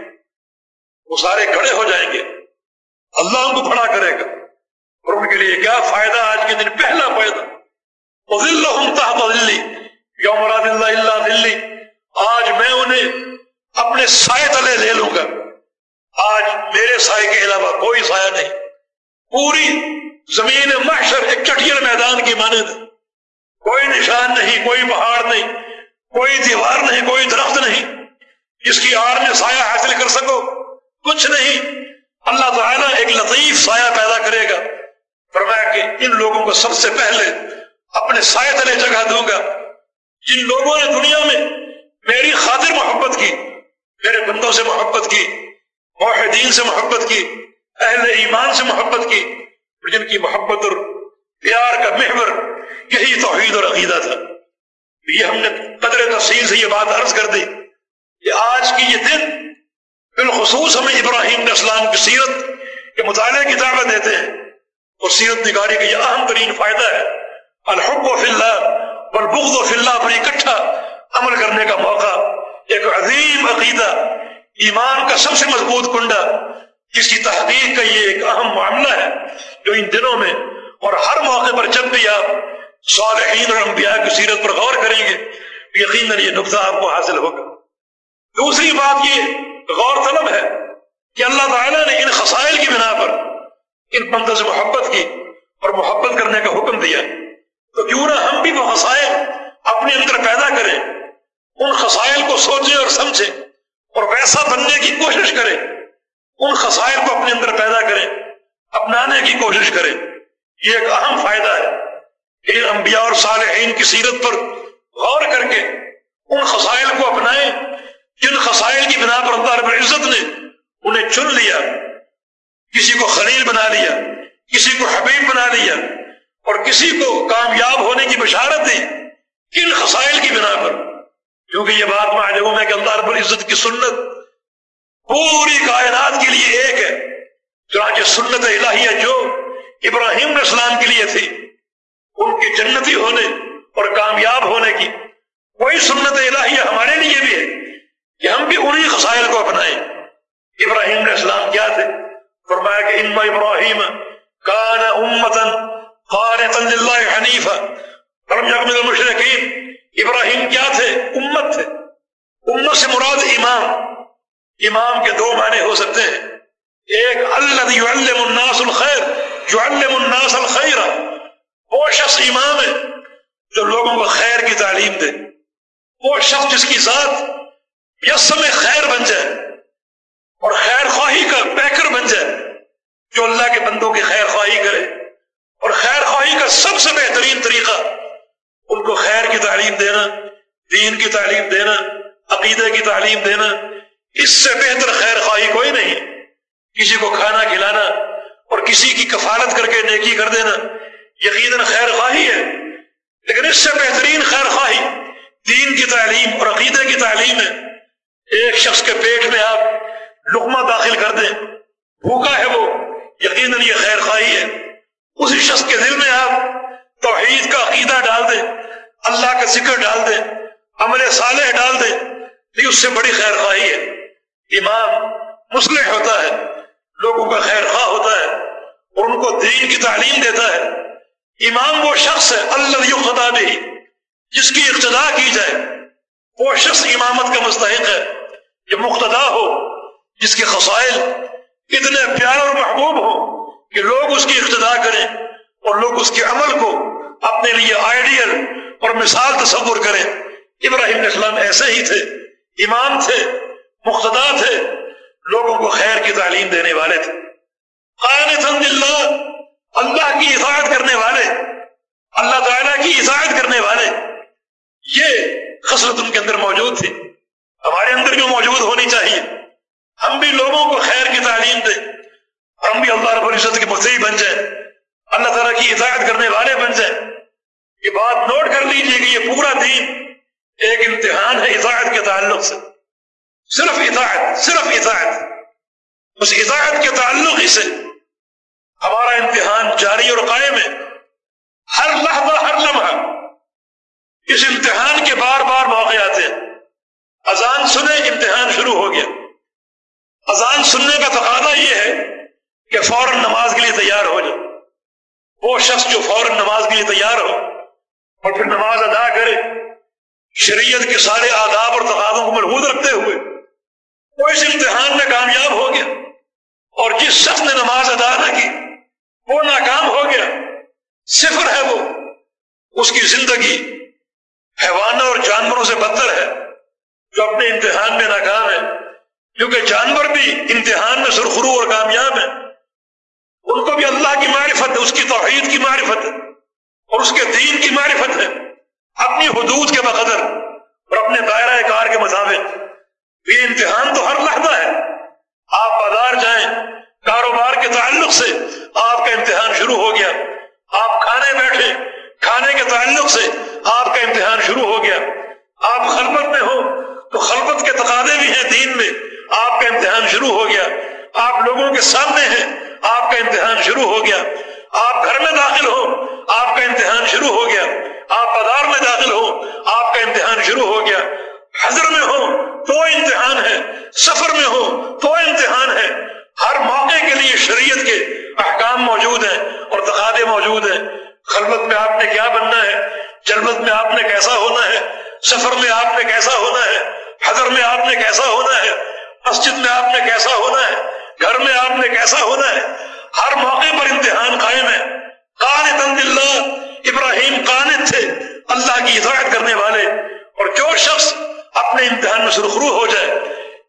وہ سارے کھڑے ہو جائیں گے۔ اللہ ان کو کھڑا کرے گا۔ اور ان کے لیے کیا فائدہ آج کے دن؟ پہلا فائدہ۔ دلی یوم اللہ دلی آج میں انہیں اپنے سائے تلے لے لوں گا۔ آج میرے سائے کے علاوہ کوئی سایہ نہیں۔ پوری زمین محشر ایک چٹیل میدان کی مانند۔ کوئی نشان نہیں، کوئی پہاڑ نہیں، کوئی دیوار نہیں، کوئی درخت نہیں۔ جس کی آڑ میں سایہ حاصل کر سکو۔ کچھ نہیں۔ اللہ تعالیٰ ایک لطیف سایہ پیدا کرے گا۔ فرمایا کہ ان لوگوں کو سب سے پہلے اپنے سائے تلے جگہ دوں گا۔ جن لوگوں نے دنیا میں میری خاطر محبت کی، میرے بندوں سے محبت کی معاہدین سے محبت کی، اہل ایمان سے محبت کی جن کی محبت اور پیار کا محور یہی توحید اور عقیدہ تھا۔ یہ ہم نے قدر تفصیل سے یہ بات عرض کر دی۔ کہ آج کی یہ دن بالخصوص ہمیں ابراہیم نے اسلام کی سیرت کے مطالعے کی دعوت دیتے ہیں اور سیرت نگاری کا یہ اہم ترین فائدہ ہے۔ الحب و فلّہ والبغض و فلّہ پر اکٹھا عمل کرنے کا موقع، ایک عظیم عقیدہ، ایمان کا سب سے مضبوط کنڈا جس کی تحقیق کا یہ ایک اہم معاملہ ہے جو ان دنوں میں اور ہر موقع پر جب بھی آپ صالحین اور انبیاء کی سیرت پر غور کریں گے، یقیناً یہ نقطہ آپ کو حاصل ہوگا۔ دوسری بات یہ غور طلب ہے کہ اللہ تعالیٰ نے ان خسائل کی بنا پر ان بندوں سے محبت کی اور محبت کرنے کا حکم دیا۔ تو کیوں نہ ہم بھی وہ خسائل اپنے اندر پیدا کریں، ان خسائل کو سوچیں اور سمجھیں اور ویسا بننے کی کوشش کریں۔ ان خسائل کو اپنے اندر پیدا کریں، اپنانے کی کوشش کریں۔ یہ ایک اہم فائدہ ہے کہ انبیاء اور صالحین کی سیرت پر غور کر کے ان خسائل کو اپنائیں۔ جن خسائل کی بنا پر اللہ رب العزت نے انہیں چن لیا، کسی کو خلیل بنا لیا، کسی کو حبیب بنا لیا، اور کسی کو کامیاب ہونے کی بشارت دی کن خسائل کی بنا پر؟ کیونکہ یہ بات معلوم ہے کہ اللہ رب العزت کی سنت پوری کائنات کے لیے ایک ہے، چنانچہ سنت الہیہ جو ابراہیم السلام کے لیے تھی، ان کے جنتی ہونے اور کامیاب ہونے کی، وہی سنت الہیہ ہمارے لیے بھی ہے کہ ہم بھی انہی خسائل کو اپنائیں۔ ابراہیم علیہ السلام کیا تھے؟ فرمایا کہ ان ابراہیم کان امتن خالصا للہ حنیفہ المشرقین ابراہیم کیا تھے؟ امت تھے۔ امت سے مراد امام۔ امام کے دو معنی ہو سکتے ہیں۔ ایک اللہ يعلم الناس الخیر يعلم الناس الخیر۔ وہ شخص امام ہے جو لوگوں کو خیر کی تعلیم دے۔ وہ شخص جس کی ذات یسم خیر بن جائے۔ اور خیر خواہی کا پیکر بن جائے جو اللہ کے بندوں کی خیر خواہی کرے اور خیر خواہی کا سب سے بہترین طریقہ ان کو خیر کی تعلیم دینا، دین کی تعلیم دینا عقیدے کی تعلیم دینا، اس سے بہتر خیر خواہی کوئی نہیں۔ کسی کو کھانا کھلانا اور کسی کی کفالت کر کے نیکی کر دینا یقیناً خیر خواہی ہے، لیکن اس سے بہترین خیر خواہی دین کی تعلیم اور عقیدے کی تعلیم ہے۔ ایک شخص کے پیٹ میں آپ لقمہ داخل کر دیں۔ بھوکا ہے وہ، یقیناً یہ خیر خواہی ہے۔ اسی شخص کے دل میں آپ توحید کا عقیدہ ڈال دیں، اللہ کا ذکر ڈال دیں، عمل صالح ڈال دیں، یہ اس سے بڑی خیر خواہی ہے۔ امام مسلح ہوتا ہے، لوگوں کا خیر خواہ ہوتا ہے، اور ان کو دین کی تعلیم دیتا ہے۔ امام وہ شخص ہے، اللہ خدا بھی جس کی ابتدا کی جائے۔ وہ شخص امامت کا مستحق ہے جو مقتدا ہو۔ جس کے خسائل اتنے پیار اور محبوب ہو کہ لوگ اس کی ابتدا کریں اور لوگ اس کے عمل کو اپنے لیے آئیڈیل اور مثال تصور کریں۔ ابراہیم السلام ایسے ہی تھے، امام تھے، مقتدا تھے، لوگوں کو خیر کی تعلیم دینے والے تھے۔ اللہ اللہ کی اطاعت کرنے والے، اللہ تعالیٰ کی اطاعت کرنے والے۔ یہ خصلت ان کے اندر موجود تھی ہمارے اندر جو موجود ہونی چاہیے۔ ہم بھی لوگوں کو خیر کی تعلیم دیں۔ ہم بھی اللہ رب العزت کے مفتی بن جائیں۔ اللہ تعالیٰ کی اطاعت کرنے والے بن جائیں۔ یہ بات نوٹ کر لیجیے کہ یہ پورا دین ایک امتحان ہے اطاعت کے تعلق سے۔ صرف اطاعت صرف اطاعت اس اطاعت کے تعلق ہی سے ہمارا امتحان جاری اور قائم ہے۔ ہر لحظہ، ہر لمحہ اس امتحان کے بار بار موقع آتے ہیں۔ اذان سنے امتحان شروع ہو گیا۔ اذان سننے کا تقاضا یہ ہے کہ فوراً نماز کے لیے تیار ہو جائے۔ وہ شخص جو فوراً نماز کے لیے تیار ہو اور پھر نماز ادا کرے، شریعت کے سارے آداب اور تقاضوں کو محبوظ رکھتے ہوئے وہ اس امتحان میں کامیاب ہو گیا اور جس شخص نے نماز ادا نہ کی، وہ ناکام ہو گیا۔ صفر ہے وہ۔ اس کی زندگی حیوانوں اور جانوروں سے بدتر ہے، جو اپنے امتحان میں ناکام ہے۔ کیونکہ جانور بھی امتحان میں سرخرو اور کامیاب ہیں۔ ان کو بھی اللہ کی معرفت ہے، اس کی توحید کی معرفت ہے، اور اس کے دین کی معرفت ہے۔ اپنی حدود کے بقدر اور اپنے دائرہ کار کے مطابق۔ یہ امتحان تو ہر لحظہ ہے۔ آپ بازار جائیں، کاروبار کے تعلق سے آپ کا امتحان شروع ہو گیا۔ آپ کھانے بیٹھے کھانے کے تعلق سے آپ کا امتحان شروع ہو گیا۔ آپ خلبت میں ہو تو خلبت کے تقاضے بھی ہیں دین میں۔ آپ کا امتحان شروع ہو گیا۔ آپ لوگوں کے سامنے ہیں۔ آپ کا امتحان شروع ہو گیا۔ آپ گھر میں داخل ہو۔ آپ کا امتحان شروع ہو گیا۔ آپ بازار میں داخل ہو۔ آپ کا امتحان شروع ہو گیا۔ حضر میں ہو تو امتحان ہے۔ سفر میں ہو تو امتحان ہے۔ ہر موقع کے لیے شریعت کے احکام موجود ہیں اور تقاضے موجود ہیں۔ خلبت میں آپ نے کیا بننا ہے؟ جلبت میں آپ نے کیسا ہونا ہے؟ سفر میں آپ نے کیسا ہونا ہے؟ حضر میں آپ نے کیسا ہونا ہے؟ مسجد میں آپ نے کیسا ہونا ہے؟ گھر میں آپ نے کیسا ہونا ہے؟ ہر موقع پر امتحان قائم ہے۔ کان تند اللہ ابراہیم کان تھے، اللہ کی اطاعت کرنے والے۔ اور جو شخص اپنے امتحان میں سرخرو ہو جائے،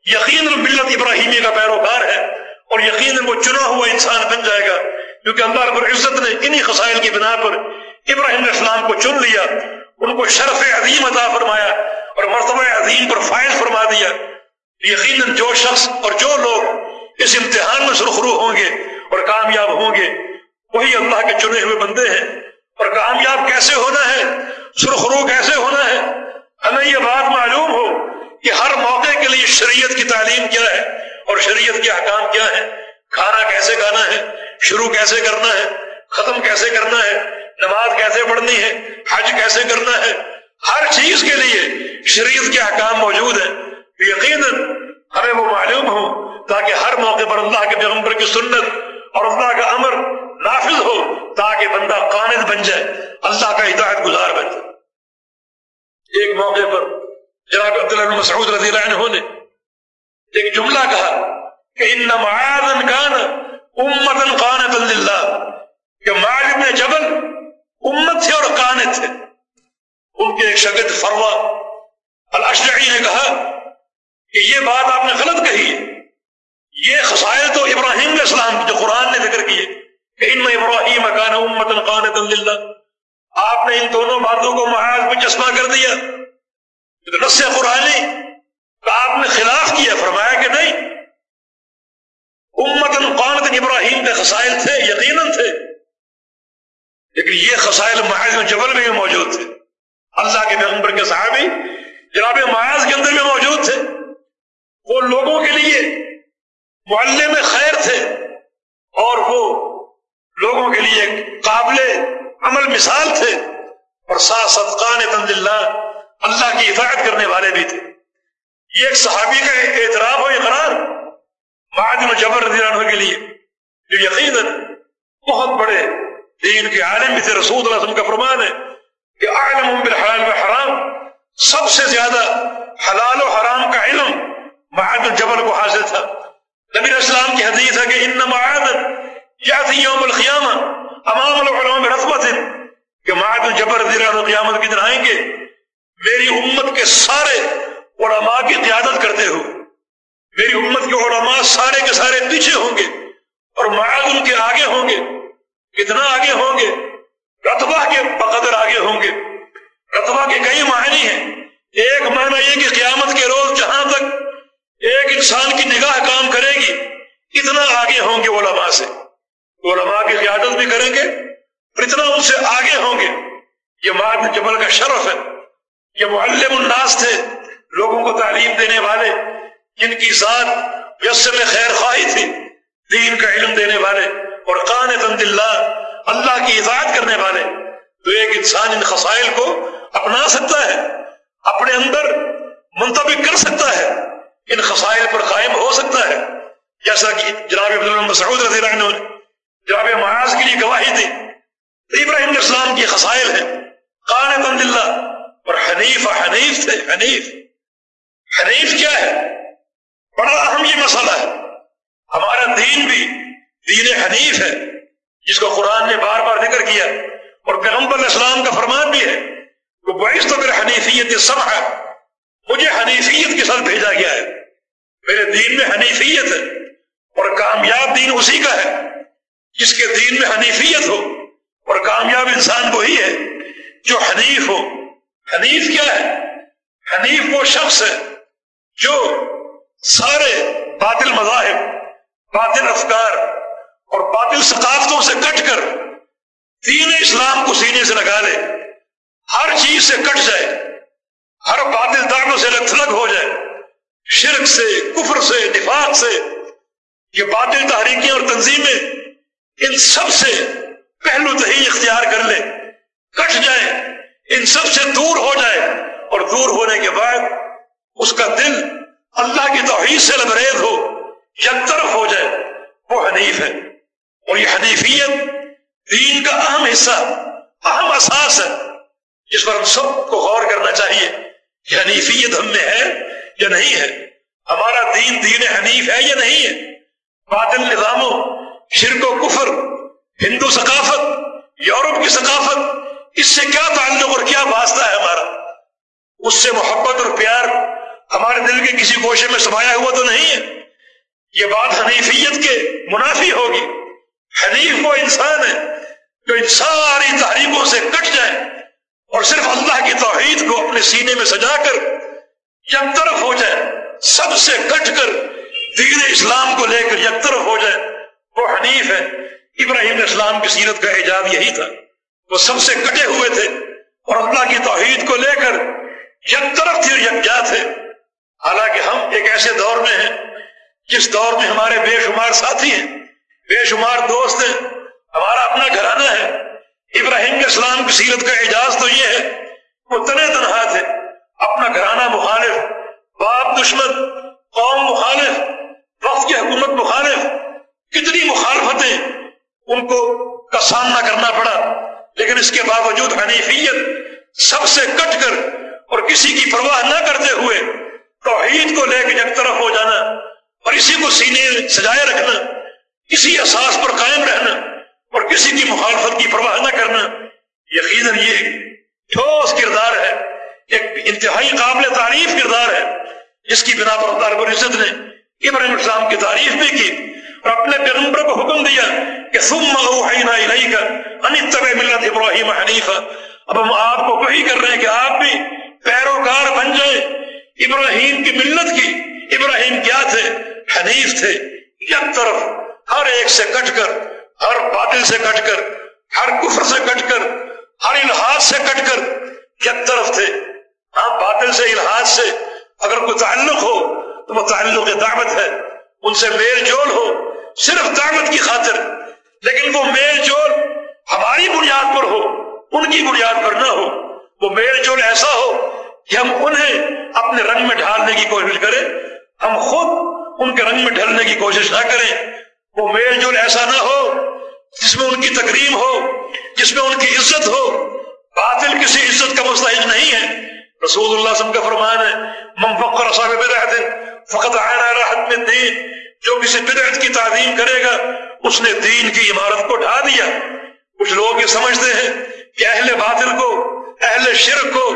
یقین الملت ابراہیمی کا پیروکار ہے۔ اور یقین وہ چنا ہوا انسان بن جائے گا، کیونکہ اللہ رب العزت نے انہی خسائل کی بنا پر ابراہیم السلام کو چن لیا، ان کو شرف عظیم عطا فرمایا اور مرتبہ عظیم پر فائز فرما دیا۔ یقیناً جو شخص اور جو لوگ اس امتحان میں سرخرو ہوں گے اور کامیاب ہوں گے، وہی اللہ کے چنے ہوئے بندے ہیں۔ اور کامیاب کیسے ہونا ہے؟ سرخرو کیسے ہونا ہے؟ ہمیں یہ بات معلوم ہو کہ ہر موقع کے لیے شریعت کی تعلیم کیا ہے اور شریعت کے احکام کیا ہے کھانا کیسے کھانا ہے؟ شروع کیسے کرنا ہے؟ ختم کیسے کرنا ہے؟ نماز کیسے پڑھنی ہے؟ حج کیسے کرنا ہے؟ ہر چیز کے لیے شریعت کے احکام موجود ہیں۔ یقیناً ہمیں وہ معلوم ہو تاکہ ہر موقع پر اللہ کے پیغمبر کی سنت اور اللہ کا امر نافذ ہو تاکہ بندہ قانت بن جائے، اللہ کا ہدایت گزار بن جائے۔ ایک موقع پر جناب عبداللہ بن مسعود رضی اللہ عنہ نے ایک جملہ کہا کہ ان معاذن کان امتن قانت اللہ کہ معاذ ابن جبل امت تھے اور قانت تھے ان کے ایک شگد فروا الاشعی نے کہا کہ یہ بات آپ نے غلط کہی ہے۔ یہ خسائل تو ابراہیم علیہ السلام جو قرآن نے ذکر کیے کہ ان میں ابراہیم کان امت قانت اللہ آپ نے ان دونوں باتوں کو معاذ میں چشمہ کر دیا۔ رس قرآنی کا آپ نے خلاف کیا، فرمایا کہ نہیں۔ امت قانت ابراہیم کے خسائل تھے، یقیناً تھے۔ لیکن یہ خسائل معاذ میں جبل میں بھی موجود تھے۔ اللہ کے پیغمبر کے صحابی جناب معاذ کے اندر بھی موجود تھے۔ وہ لوگوں کے لیے معلم خیر تھے اور وہ لوگوں کے لیے قابل عمل مثال تھے اور ساتھ صدقان تند اللہ اللہ کی حفاظت کرنے والے بھی تھے۔ یہ ایک صحابی کا اعتراف و اقرار معدن جبر رضی اللہ عنہ کے لیے، جو یقیناً بہت بڑے دین کے عالم بھی تھے۔ رسول اللہ علیہ وسلم کا فرمان ہے کہ عالم بالحلال و حرام سب سے زیادہ حلال و حرام کا علم معدن جبر کو حاصل تھا۔ نبی اسلام کی حدیث ہے کہ ان معدن یاتی یوم القیامہ امام العلماء رسمت کہ معدن جبر رضی اللہ قیامت کی دن آئیں گے۔ میری امت کے سارے علماء کی قیادت کرتے ہو۔ میری امت کے علماء سارے کے سارے پیچھے ہوں گے اور معاذ ان کے آگے ہوں گے۔ کتنا آگے ہوں گے؟ رتبہ کے بقدر آگے ہوں گے۔ رتبہ کے کئی معنی ہیں۔ ایک معنی یہ کہ قیامت کے روز جہاں تک ایک انسان کی نگاہ کام کرے گی، اتنا آگے ہوں گے علماء سے۔ علماء کی قیادت بھی کریں گے، اور اتنا ان سے آگے ہوں گے۔ یہ مارد جبل کا شرف ہے۔ یہ معلم الناس تھے، لوگوں کو تعلیم دینے والے، جن کی ذات یسر خیر خواہی تھی، دین کا علم دینے والے، اور قان تند اللہ اللہ کی اطاعت کرنے والے۔ تو ایک انسان ان خسائل کو اپنا سکتا ہے، اپنے اندر منتبک کر سکتا ہے۔ ان خسائل پر قائم ہو سکتا ہے۔ جیسا کہ جناب مسعود رضی اللہ عنہ جناب معاذ کے لیے گواہی دی ابراہیم السلام کی خسائل ہیں۔ قان تند اللہ اور حنیف حنیف تھے، حنیف۔ حنیف کیا ہے؟ بڑا اہم یہ مسئلہ ہے۔ ہمارا دین بھی دین حنیف ہے، جس کو قرآن نے بار بار ذکر کیا۔ اور پیغمبر اسلام کا فرمان بھی ہے وہ باعث تو پھر حنیفیت سب ہے مجھے حنیفیت کے ساتھ بھیجا گیا ہے۔ میرے دین میں حنیفیت ہے اور کامیاب دین اسی کا ہے۔ جس کے دین میں حنیفیت ہو اور کامیاب انسان وہی ہے جو حنیف ہو۔ حنیف کیا ہے؟ حنیف وہ شخص ہے جو سارے باطل مذاہب، باطل افکار اور باطل ثقافتوں سے کٹ کر دین اسلام کو سینے سے لگا لے ہر چیز سے کٹ جائے۔ ہر باطل داغوں سے لگ ہو جائے۔ شرک سے، کفر سے، نفاق سے، یہ باطل تحریکیں اور تنظیمیں ان سب سے پہلو تہی اختیار کر لے کٹ جائے ان سب سے دور ہو جائے اور دور ہونے کے بعد اس کا دل اللہ کی توحید سے لبریز ہو، یک طرف ہو جائے، وہ حنیف ہے۔ اور یہ حنیفیت دین کا اہم حصہ، اہم اساس ہے۔ جس پر ہم سب کو غور کرنا چاہیے کہ حنیفیت ہم میں ہے یا نہیں ہے۔ ہمارا دین دین حنیف ہے یا نہیں ہے۔ باطل نظاموں، شرک و کفر، ہندو ثقافت، یورپ کی ثقافت، اس سے کیا تعلق اور کیا واسطہ ہے ہمارا؟ اس سے محبت اور پیار ہمارے دل کے کسی گوشے میں سمایا ہوا تو نہیں ہے۔ یہ بات حنیفیت کے منافی ہوگی۔ حنیف وہ انسان ہے جو ان ساری تحریکوں سے کٹ جائے اور صرف اللہ کی توحید کو اپنے سینے میں سجا کر یک طرف ہو جائے، سب سے کٹ کر دین اسلام کو لے کر یک طرف ہو جائے، وہ حنیف ہے۔ ابراہیم اسلام کی سیرت کا ایجاد یہی تھا۔ وہ سب سے کٹے ہوئے تھے اور اللہ کی توحید کو لے کر یک طرف تھے یکجا تھے۔ حالانکہ ہم ایک ایسے دور میں ہیں، جس دور میں ہمارے بے شمار ساتھی ہیں، بے شمار دوست ہیں، ہمارا اپنا گھرانہ ہے۔ ابراہیم علیہ السلام کی سیرت کا اعجاز تو یہ ہے، وہ تنے تنہا تھے۔ اپنا گھرانہ مخالف، باپ دشمن، قوم مخالف، وقت کی حکومت مخالف، کتنی مخالفتیں ان کو کا سامنا کرنا پڑا۔ لیکن اس کے باوجود حنیفیت سب سے کٹ کر اور کسی کی پرواہ نہ کرتے ہوئے توحید کو لے کے یک طرف ہو جانا اور اسی کو سینے سجائے رکھنا، کسی احساس پر قائم رہنا اور کسی کی مخالفت کی پرواہ نہ کرنا، یقیناً یہ ٹھوس کردار ہے۔ انتہائی قابل تعریف کردار ہے۔ جس کی بنا پر اللہ رب العزت نے ابراہیم السلام کی تعریف بھی کی اور اپنے پیغمبر کو حکم دیا کہ ثم اوحینا الیک ان اتبع ملت ابراہیم حنیفا۔ اب ہم آپ کو وہی کر رہے ہیں کہ آپ بھی پیروکار بن جائیں۔ ابراہیم کی ملت کی۔ ابراہیم کیا تھے؟ حنیف تھے۔ یک طرف ہر ایک سے کٹ کر، ہر باطل سے کٹ کر، ہر کفر سے کٹ کر، ہر الحاظ سے کٹ کر، یک طرف تھے۔ ہاں باطل سے الحاظ سے اگر کوئی تعلق ہو تو وہ تعلق دعوت ہے، ان سے میل جول ہو، صرف دعوت کی خاطر۔ لیکن وہ میل جول ہماری بنیاد پر ہو، ان کی بنیاد پر نہ ہو۔ وہ میل جول ایسا ہو کہ ہم انہیں اپنے رنگ میں ڈھالنے کی کوشش کریں۔ ہم خود ان کے رنگ میں ڈھلنے کی کوشش نہ کریں۔ وہ میل جول ایسا نہ ہو جس میں ان کی تقریم ہو، جس میں ان کی عزت ہو۔ باطل کسی عزت کا مستحق نہیں ہے۔ رسول اللہ وسلم کا فرمان ہے منفقر صاحب بدعت فقط آنا راحت میں دین. جو کسی بدعت کی تعظیم کرے گا، اس نے دین کی عمارت کو ڈھا دیا۔ کچھ لوگ یہ سمجھتے ہیں کہ اہل باطل کو، اہل شرک کو،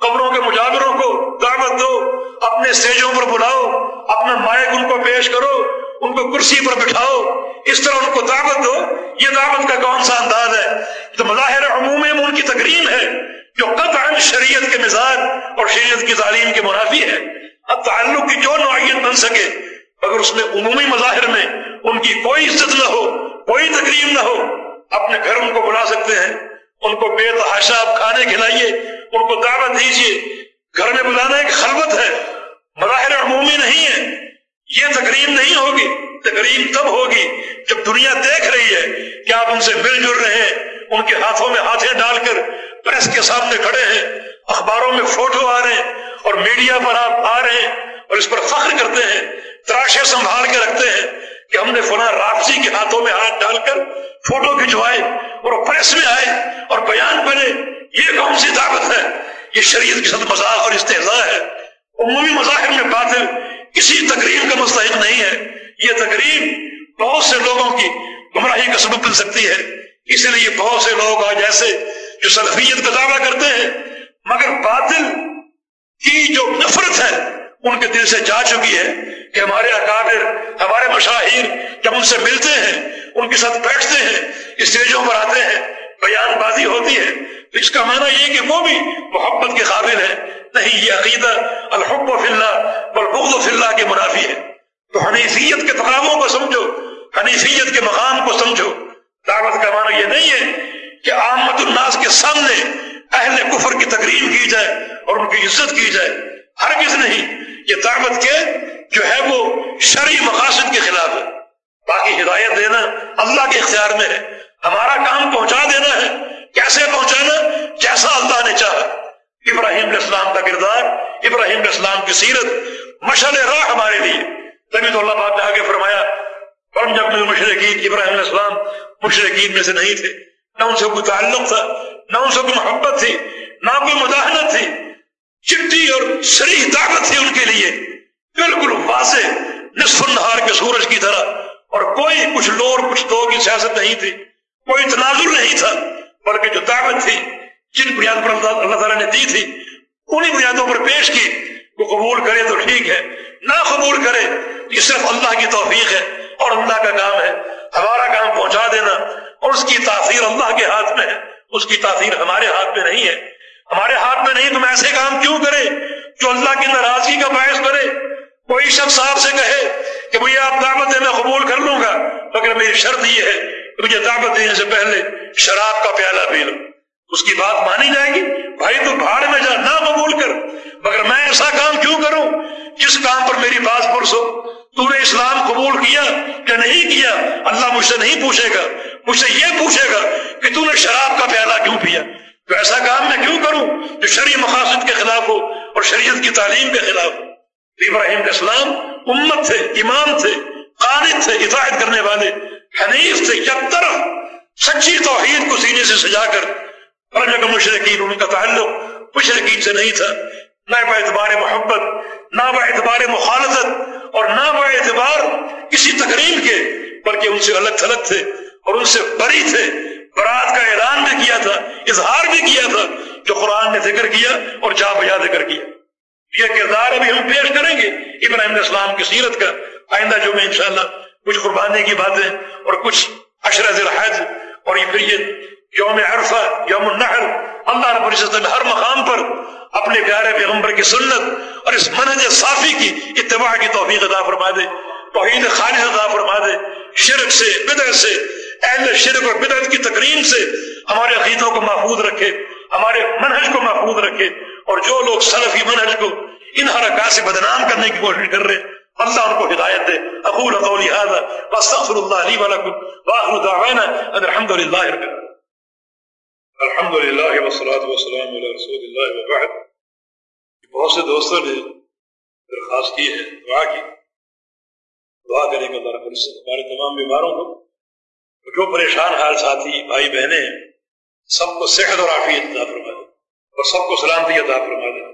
قبروں کے مجاوروں کو دعوت دو، اپنے اسٹیجوں پر بلاؤ، اپنا مائک ان کو پیش کرو، ان کو کرسی پر بٹھاؤ، اس طرح ان کو دعوت دو۔ یہ دعوت کا کون سا انداز ہے؟ تو مظاہر عموم میں ان کی تقریم ہے۔ جو قطعا شریعت کے مزاج اور شریعت کی تعلیم کے منافی ہے اب تعلق کی جو نوعیت بن سکے اگر اس میں عمومی مظاہر میں ان کی کوئی عزت نہ ہو، کوئی تقریم نہ ہو، اپنے گھر ان کو بلا سکتے ہیں۔ ان کو بے تحاشا آپ کھانے کھلائیے، ان کو دعوت دیجیے۔ گھر میں بلانا ایک خلوت ہے۔ مظاہر عمومی نہیں ہے یہ تقریم نہیں ہوگی۔ تقریم تب ہوگی جب دنیا دیکھ رہی ہے کہ آپ ان سے مل جل رہے ہیں، ان کے ہاتھوں میں ہاتھیں ڈال کر پریس کے سامنے کھڑے ہیں، اخباروں میں فوٹو آ رہے ہیں اور میڈیا پر آپ آ رہے ہیں اور اس پر فخر کرتے ہیں، تراشے سنبھال کے رکھتے ہیں کہ ہم نے فلاں راپسی کے ہاتھوں میں ہاتھ ڈال کر فوٹو کھنچوائے اور پریس میں آئے اور بیان بنے۔ یہ کون سی دعوت ہے؟ یہ شریعت کے ساتھ مذاق اور استحضاء ہے۔ عمومی مظاہر میں باطل کسی تقریب کا مستحق نہیں ہے۔ یہ تقریب بہت سے لوگوں کی گمراہی کا سبب بن سکتی ہے۔ اسی لیے بہت سے لوگ آج ایسے جو سلفیت کا دعویٰ کرتے ہیں، مگر باطل کی جو نفرت ہے، ان کے دل سے جا چکی ہے کہ ہمارے اکابر، ہمارے مشاہیر جب ان سے ملتے ہیں، ان کے ساتھ بیٹھتے ہیں، اسٹیجوں پر آتے ہیں، بیان بازی ہوتی ہے، تو اس کا معنی یہ کہ وہ بھی محبت کے قابل ہے نہیں، یہ عقیدہ الحب و فلّہ بلبغ و فلّہ کے منافی ہے۔ تو حنیفیت کے تقابوں کو سمجھو، حنیفیت کے مقام کو سمجھو۔ دعوت کا معنی یہ نہیں ہے کہ آمد الناس کے سامنے اہل کفر کی تقریب کی جائے اور ان کی عزت کی جائے۔ ہرگز نہیں۔ یہ دعوت کے جو ہے وہ شرعی مقاصد کے خلاف ہے۔ باقی ہدایت دینا اللہ کے اختیار میں ہے۔ ہمارا کام پہنچا دینا ہے۔ کیسے پہنچانا؟ جیسا اللہ نے چاہا۔ ابراہیم علیہ السلام کا کردار، ابراہیم علیہ السلام کی سیرت مشل راہ ہمارے لیے۔ تبھی تو اللہ پاک نے آگے فرمایا جب مشرقین ابراہیم علیہ السلام مشرقین میں سے نہیں تھے۔ نہ ان سے کوئی تعلق تھا نہ ان سے کوئی محبت تھی نہ کوئی مداحنت تھی چٹی اور سریح طاقت تھی ان کے لیے۔ بالکل واضح، نصف النہار کے سورج کی طرح۔ اور کوئی کچھ لور کچھ دو کی سیاست نہیں تھی، کوئی تناظر نہیں تھا، بلکہ جو طاقت تھی، جن بنیاد پر اللہ تعالیٰ نے دی تھی انہیں بنیادوں پر پیش کی۔ وہ قبول کرے تو ٹھیک ہے، نہ قبول کرے یہ صرف اللہ کی توفیق ہے اور اللہ کا کام ہے۔ ہمارا کام پہنچا دینا۔ اور اس کی تاثیر اللہ کے ہاتھ میں ہے۔ اس کی تاثیر ہمارے ہاتھ میں نہیں ہے۔ ہمارے ہاتھ میں نہیں، تم ایسے کام کیوں کرے جو اللہ کی ناراضگی کا باعث کرے؟ کوئی شخص آپ سے کہے کہ بھائی آپ دعوت دیں میں قبول کر لوں گا، مگر میری شرط یہ ہے کہ مجھے دعوت دینے سے پہلے شراب کا پیالہ پی لو۔ اس کی بات مانی جائے گی، بھائی تو بھاڑ میں جا، نہ قبول کر۔ مگر میں ایسا کام کیوں کروں؟ جس کام پر میری بات پرسو۔ تو نے اسلام قبول کیا کہ نہیں کیا؟ اللہ مجھ سے نہیں پوچھے گا۔ مجھ سے یہ پوچھے گا کہ تو نے شراب کا پیالہ کیوں پیا؟ تو ایسا کام میں کیوں کروں جو شرع مقاصد کے خلاف ہو اور شریعت کی تعلیم کے خلاف ہو؟ ابراہیم کا اسلام امت تھے، امام تھے، قانت تھے، اطاعت کرنے والے، حنیف تھے، یک طرف سچی توحید کو سینے سے سجا کر کا مشرقین ان کا تعلق مشرقین سے نہیں تھا۔ نہ با اعتبار محبت، نہ با اعتبار مخالفت اور نہ با اعتبار کسی تقریب کے، بلکہ ان سے الگ تھلگ تھے۔ اور ان سے بری تھے۔ برات کا اعلان بھی کیا تھا، اظہار بھی کیا تھا جو قرآن نے ذکر کیا اور جا بجا ذکر کیا۔ یہ کردار ابھی ہم پیش کریں گے ابراہیم علیہ السلام کی سیرت کا۔ آئندہ جو میں انشاءاللہ کچھ قربانی کی باتیں اور کچھ اشرز الحج اور پھر یہ یوم عرفہ، یوم النحر۔ اللہ رب العزت ہر مقام پر اپنے پیارے پیغمبر کی سنت اور اس منہج صافی کی اتباع کی توفیق عطا فرما دے، توحید خالص عطا فرما دے، شرک سے، بدعت سے اہل شرک اور بدعت کی تقریم سے ہمارے عقیدوں کو محفوظ رکھے، ہمارے منہج کو محفوظ رکھے اور جو لوگ سلفی منہج کو ان حرکات سے بدنام کرنے کی کوشش کر رہے، اللہ ان کو ہدایت دے۔ اقول قولی هذا واستغفر الله لي ولكم واخر دعوانا ان الحمد لله رب العالمين الحمد للہ والصلاة والسلام علی رسول اللہ وبعد بہت سے دوستوں نے درخواست کی ہے، دعا کی۔ دعا کریں گے اللہ رب العزت ہمارے تمام بیماروں کو۔ جو پریشان حال ساتھی، بھائی بہنیں ہیں سب کو صحت اور عافیت عطا فرما دے اور سب کو سلامتی عطا فرما دے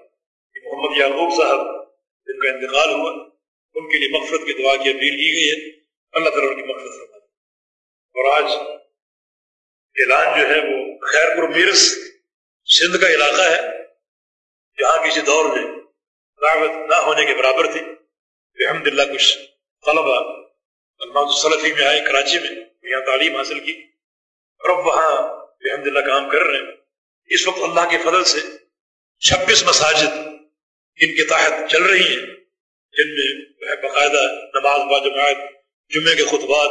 کہ محمد یعقوب صاحب جن کا انتقال ہوا، ان کے لیے مغفرت کی دعا کی اپیل کی گئی ہے۔ اللہ تعالیٰ ان کی مغفرت فرما دے اور آج اعلان جو ہے وہ خیر پور میرس سندھ کا علاقہ ہے، جہاں کسی دور میں دعوت نہ ہونے کے برابر تھی۔ الحمد للہ کچھ طلبا الماظ السلفی میں آئے، کراچی میں۔ یہاں تعلیم حاصل کی۔ اور اب وہاں الحمد للہ کام کر رہے ہیں۔ اس وقت اللہ کے فضل سے چھبیس مساجد ان کے تحت چل رہی ہیں، جن میں باقاعدہ نماز با جماعت جمعے کے خطبات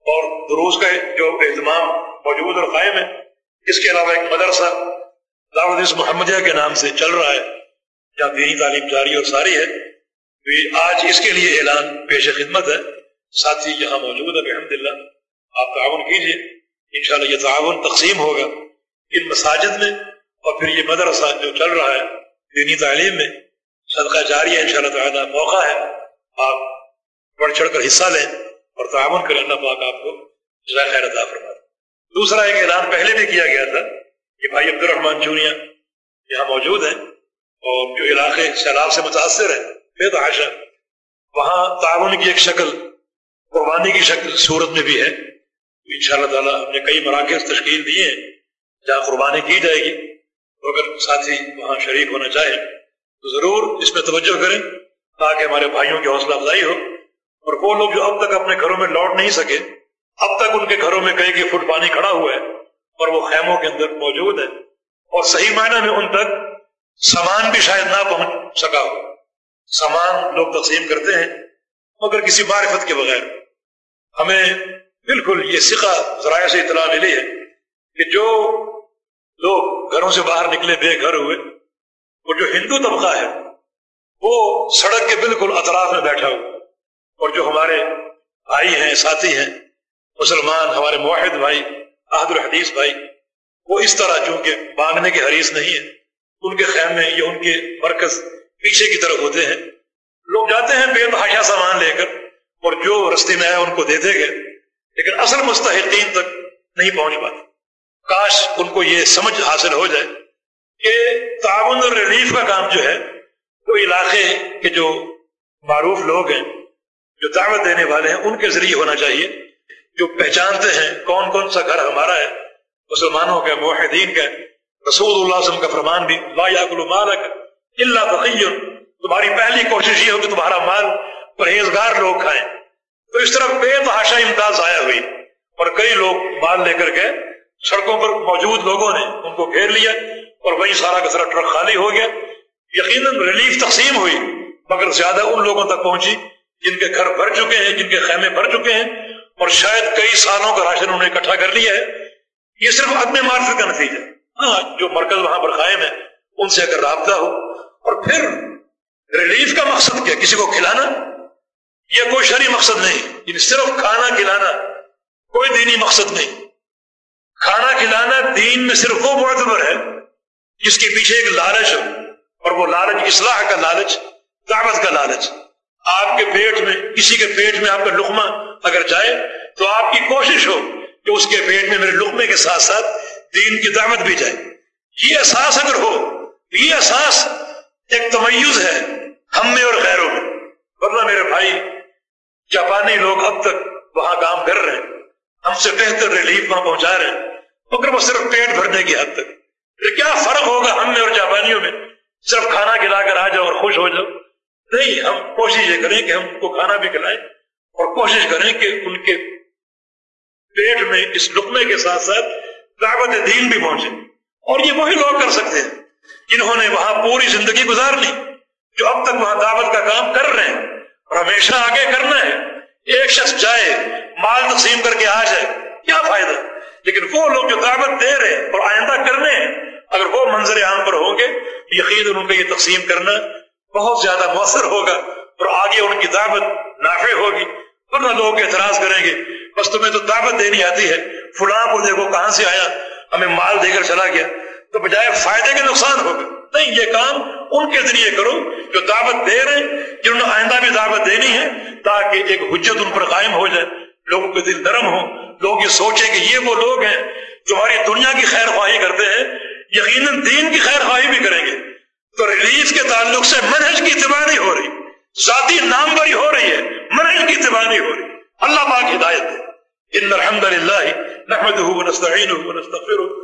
اور دروز کا جو اہتمام موجود اور قائم ہے۔ اس کے علاوہ ایک مدرسہ دعوت محمدیہ کے نام سے چل رہا ہے، جہاں دینی تعلیم جاری اور ساری ہے۔ آج اس کے لیے اعلان پیش خدمت ہے۔ ساتھی یہاں موجود ہے الحمد للہ آپ تعاون کیجیے انشاءاللہ یہ تعاون تقسیم ہوگا ان مساجد میں اور پھر یہ مدرسہ جو چل رہا ہے دینی تعلیم میں۔ صدقہ جاری ہے ان شاء اللہ تعالیٰ موقع ہے۔ آپ بڑھ چڑھ کر حصہ لیں اور تعاون کریں۔ اللہ پاک آپ کو جزائے خیر عطا فرما دوسرا ایک اعلان پہلے بھی کیا گیا تھا کہ بھائی عبد الرحمان جونیا یہاں موجود ہیں اور جو علاقے سیلاب سے متاثر ہیں بے تحاشا وہاں تعاون کی ایک شکل، قربانی کی شکل صورت میں بھی ہے۔ ان شاء اللہ تعالیٰ ہم نے کئی مراکز تشکیل دیے ہیں، جہاں قربانی کی جائے گی۔ تو اگر ساتھی وہاں شریک ہونا چاہیں تو ضرور اس میں توجہ کریں، تاکہ ہمارے بھائیوں کی حوصلہ افزائی ہو۔ اور وہ لوگ جو اب تک اپنے گھروں میں لوٹ نہیں سکے، اب تک ان کے گھروں میں کئی کے فٹ پانی کھڑا ہوا ہے اور وہ خیموں کے اندر موجود ہے اور صحیح معنی میں ان تک سامان بھی شاید نہ پہنچ سکا ہو۔ سامان لوگ تقسیم کرتے ہیں، مگر کسی معرفت کے بغیر۔ ہمیں بالکل، یہ سکھا ذرائع سے اطلاع ملی ہے کہ جو لوگ گھروں سے باہر نکلے بے گھر ہوئے، اور جو ہندو طبقہ ہے، وہ سڑک کے بالکل اطراف میں بیٹھا ہوا اور جو ہمارے بھائی ہیں، ساتھی ہیں، مسلمان، ہمارے معاہد بھائی عہد الحدیث بھائی، وہ اس طرح چونکہ مانگنے کے حریث نہیں ہے ان کے خیمے یا ان کے مرکز پیچھے کی طرف ہوتے ہیں۔ لوگ جاتے ہیں، بے تحاشا سامان لے کر، اور جو رستے میں آئے، ان کو دیتے گئے۔ لیکن اصل مستحقین تک نہیں پہنچ پاتے۔ کاش ان کو یہ سمجھ حاصل ہو جائے کہ تعاون اور ریلیف کا کام جو ہے، وہ علاقے کے جو معروف لوگ ہیں، جو دعوت دینے والے ہیں، ان کے ذریعے ہونا چاہیے۔ جو پہچانتے ہیں کون کون سا گھر ہمارا ہے، مسلمانوں کا معاہدین کا، رسول اللہ علیہ وسلم کا فرمان بھی، لا یاکل مالک اللہ تقی تمہاری پہلی کوشش یہ ہو کہ تمہارا مال پرہیزگار لوگ کھائیں۔ تو اس طرح بے تحاشا امتاز آیا ہوئی۔ اور کئی لوگ مال لے کر گئے۔ سڑکوں پر موجود لوگوں نے ان کو گھیر لیا اور وہی سارا کا سارا ٹرک خالی ہو گیا۔ یقیناً ریلیف تقسیم ہوئی، مگر زیادہ ان لوگوں تک پہنچی جن کے گھر بھر چکے ہیں، جن کے خیمے بھر چکے ہیں۔ اور شاید کئی سالوں کا راشن انہوں نے اکٹھا کر لیا ہے۔ یہ صرف عدم معرفت کا نتیجہ۔ ہاں جو مرکز وہاں پر قائم ہے، ان سے اگر رابطہ ہو۔ اور پھر ریلیف کا مقصد کیا؟ کسی کو کھلانا؟ یہ کوئی شرعی مقصد نہیں۔ یعنی صرف کھانا کھلانا، کوئی دینی مقصد نہیں۔ کھانا کھلانا دین میں صرف وہ معتبر ہے، جس کے پیچھے ایک لالچ ہو، اور وہ لالچ اصلاح کا لالچ، دعوت کا لالچ۔ آپ کے پیٹ میں، کسی کے پیٹ میں آپ کا لقمہ اگر جائے، تو آپ کی کوشش ہو کہ اس کے پیٹ میں میرے لقمے کے ساتھ ساتھ دین کی دعوت بھی جائے۔ یہ احساس اگر ہو، یہ احساس ایک تمیز ہے ہم میں اور غیروں میں۔ ورنہ میرے بھائی جاپانی لوگ اب تک وہاں کام کر رہے ہیں۔ ہم سے بہتر ریلیف وہاں پہنچا رہے ہیں۔ مگر وہ صرف پیٹ بھرنے کی حد تک۔ پھر کیا فرق ہوگا ہم میں اور جاپانیوں میں؟ صرف کھانا کھلا کر آ جاؤ اور خوش ہو جاؤ۔ نہیں، ہم کوشش یہ کریں کہ ہم ان کو کھانا بھی کھلائیں اور کوشش کریں کہ ان کے پیٹ میں اس لکمے کے ساتھ ساتھ دعوت دین بھی پہنچے۔ اور یہ وہی لوگ کر سکتے ہیں جنہوں نے وہاں پوری زندگی گزار لی جو اب تک وہاں دعوت کا کام کر رہے ہیں۔ اور ہمیشہ آگے کرنا ہے۔ ایک شخص جائے، مال تقسیم کر کے آ جائے، کیا فائدہ؟ لیکن وہ لوگ جو دعوت دے رہے ہیں اور آئندہ کرنے ہیں، اگر وہ منظر عام پر ہوں گے یقین ان کا یہ تقسیم کرنا بہت زیادہ مؤثر ہوگا اور آگے ان کی دعوت نافع ہوگی۔ ورنہ لوگ اعتراض کریں گے، بس تمہیں تو دعوت دینی آتی ہے، فلاں کو دیکھو کہاں سے آیا؟ ہمیں مال دے کر چلا گیا۔ تو بجائے فائدے کے نقصان ہوگا۔ نہیں یہ کام ان کے ذریعے کرو جو دعوت دے رہے ہیں، جنہوں نے آئندہ بھی دعوت دینی ہے، تاکہ ایک حجت ان پر قائم ہو جائے، لوگوں کے دل نرم ہو لوگ یہ سوچیں کہ یہ وہ لوگ ہیں جو ہماری دنیا کی خیر خواہی کرتے ہیں، یقیناً دین کی خیر خواہی بھی کریں گے۔ تو ریلیف کے تعلق سے منہج کی اتباع نہیں ہو رہی، ذاتی نام بری ہو رہی ہے، منہج کی اتباع نہیں ہو رہی۔ اللہ پاک ہدایت ہے ان الحمد لله نحمده ونستعينه ونستغفره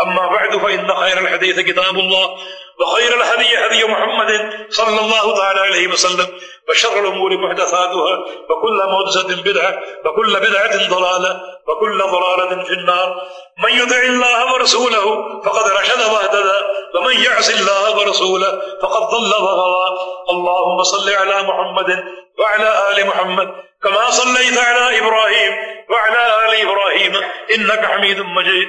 اما بعد فان خير الحديث كتاب الله، وخير الهدي هدي محمد صلى الله تعالى عليه وسلم، وشر الأمور محدثاتها، وكل محدثة بدعة، وكل بدعة ضلالة، وكل ضلالة في النار. من يطع الله ورسوله فقد رشد واهتدى، ومن يعص الله ورسوله فقد ضل وغوى اللهم صل على محمد وعلى آل محمد، كما صليت على إبراهيم وعلى آل إبراهيم، إنك حميد مجيد.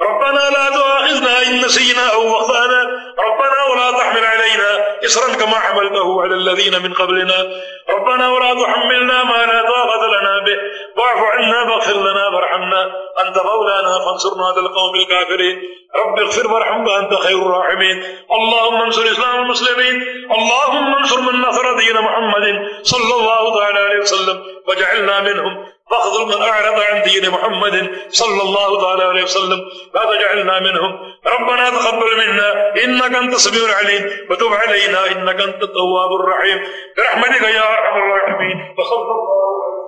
ربنا لا تؤاخذنا إن نسينا أو أخطأنا. ربنا ولا تحمل علينا إصرا كما حملته على الذين من قبلنا. ربنا ولا تحملنا ما لا طاقة لنا به. واعف عنا واغفر لنا وارحمنا. أنت مولانا فانصرنا على القوم الكافرين. رب اغفر وارحم وأنت خير الراحمين. اللهم انصر إسلام المسلمين. اللهم انصر من نصر دين محمد صلى الله تعالى عليه وسلم. وجعلنا منهم. فخذ من اعرض عن دين محمد صلى الله تعالى عليه وسلم لا تجعلنا منهم. ربنا تقبل منا انك انت السميع العليم، وتب علينا انك انت التواب الرحيم. برحمتك يا ارحم الراحمين. وصلى الله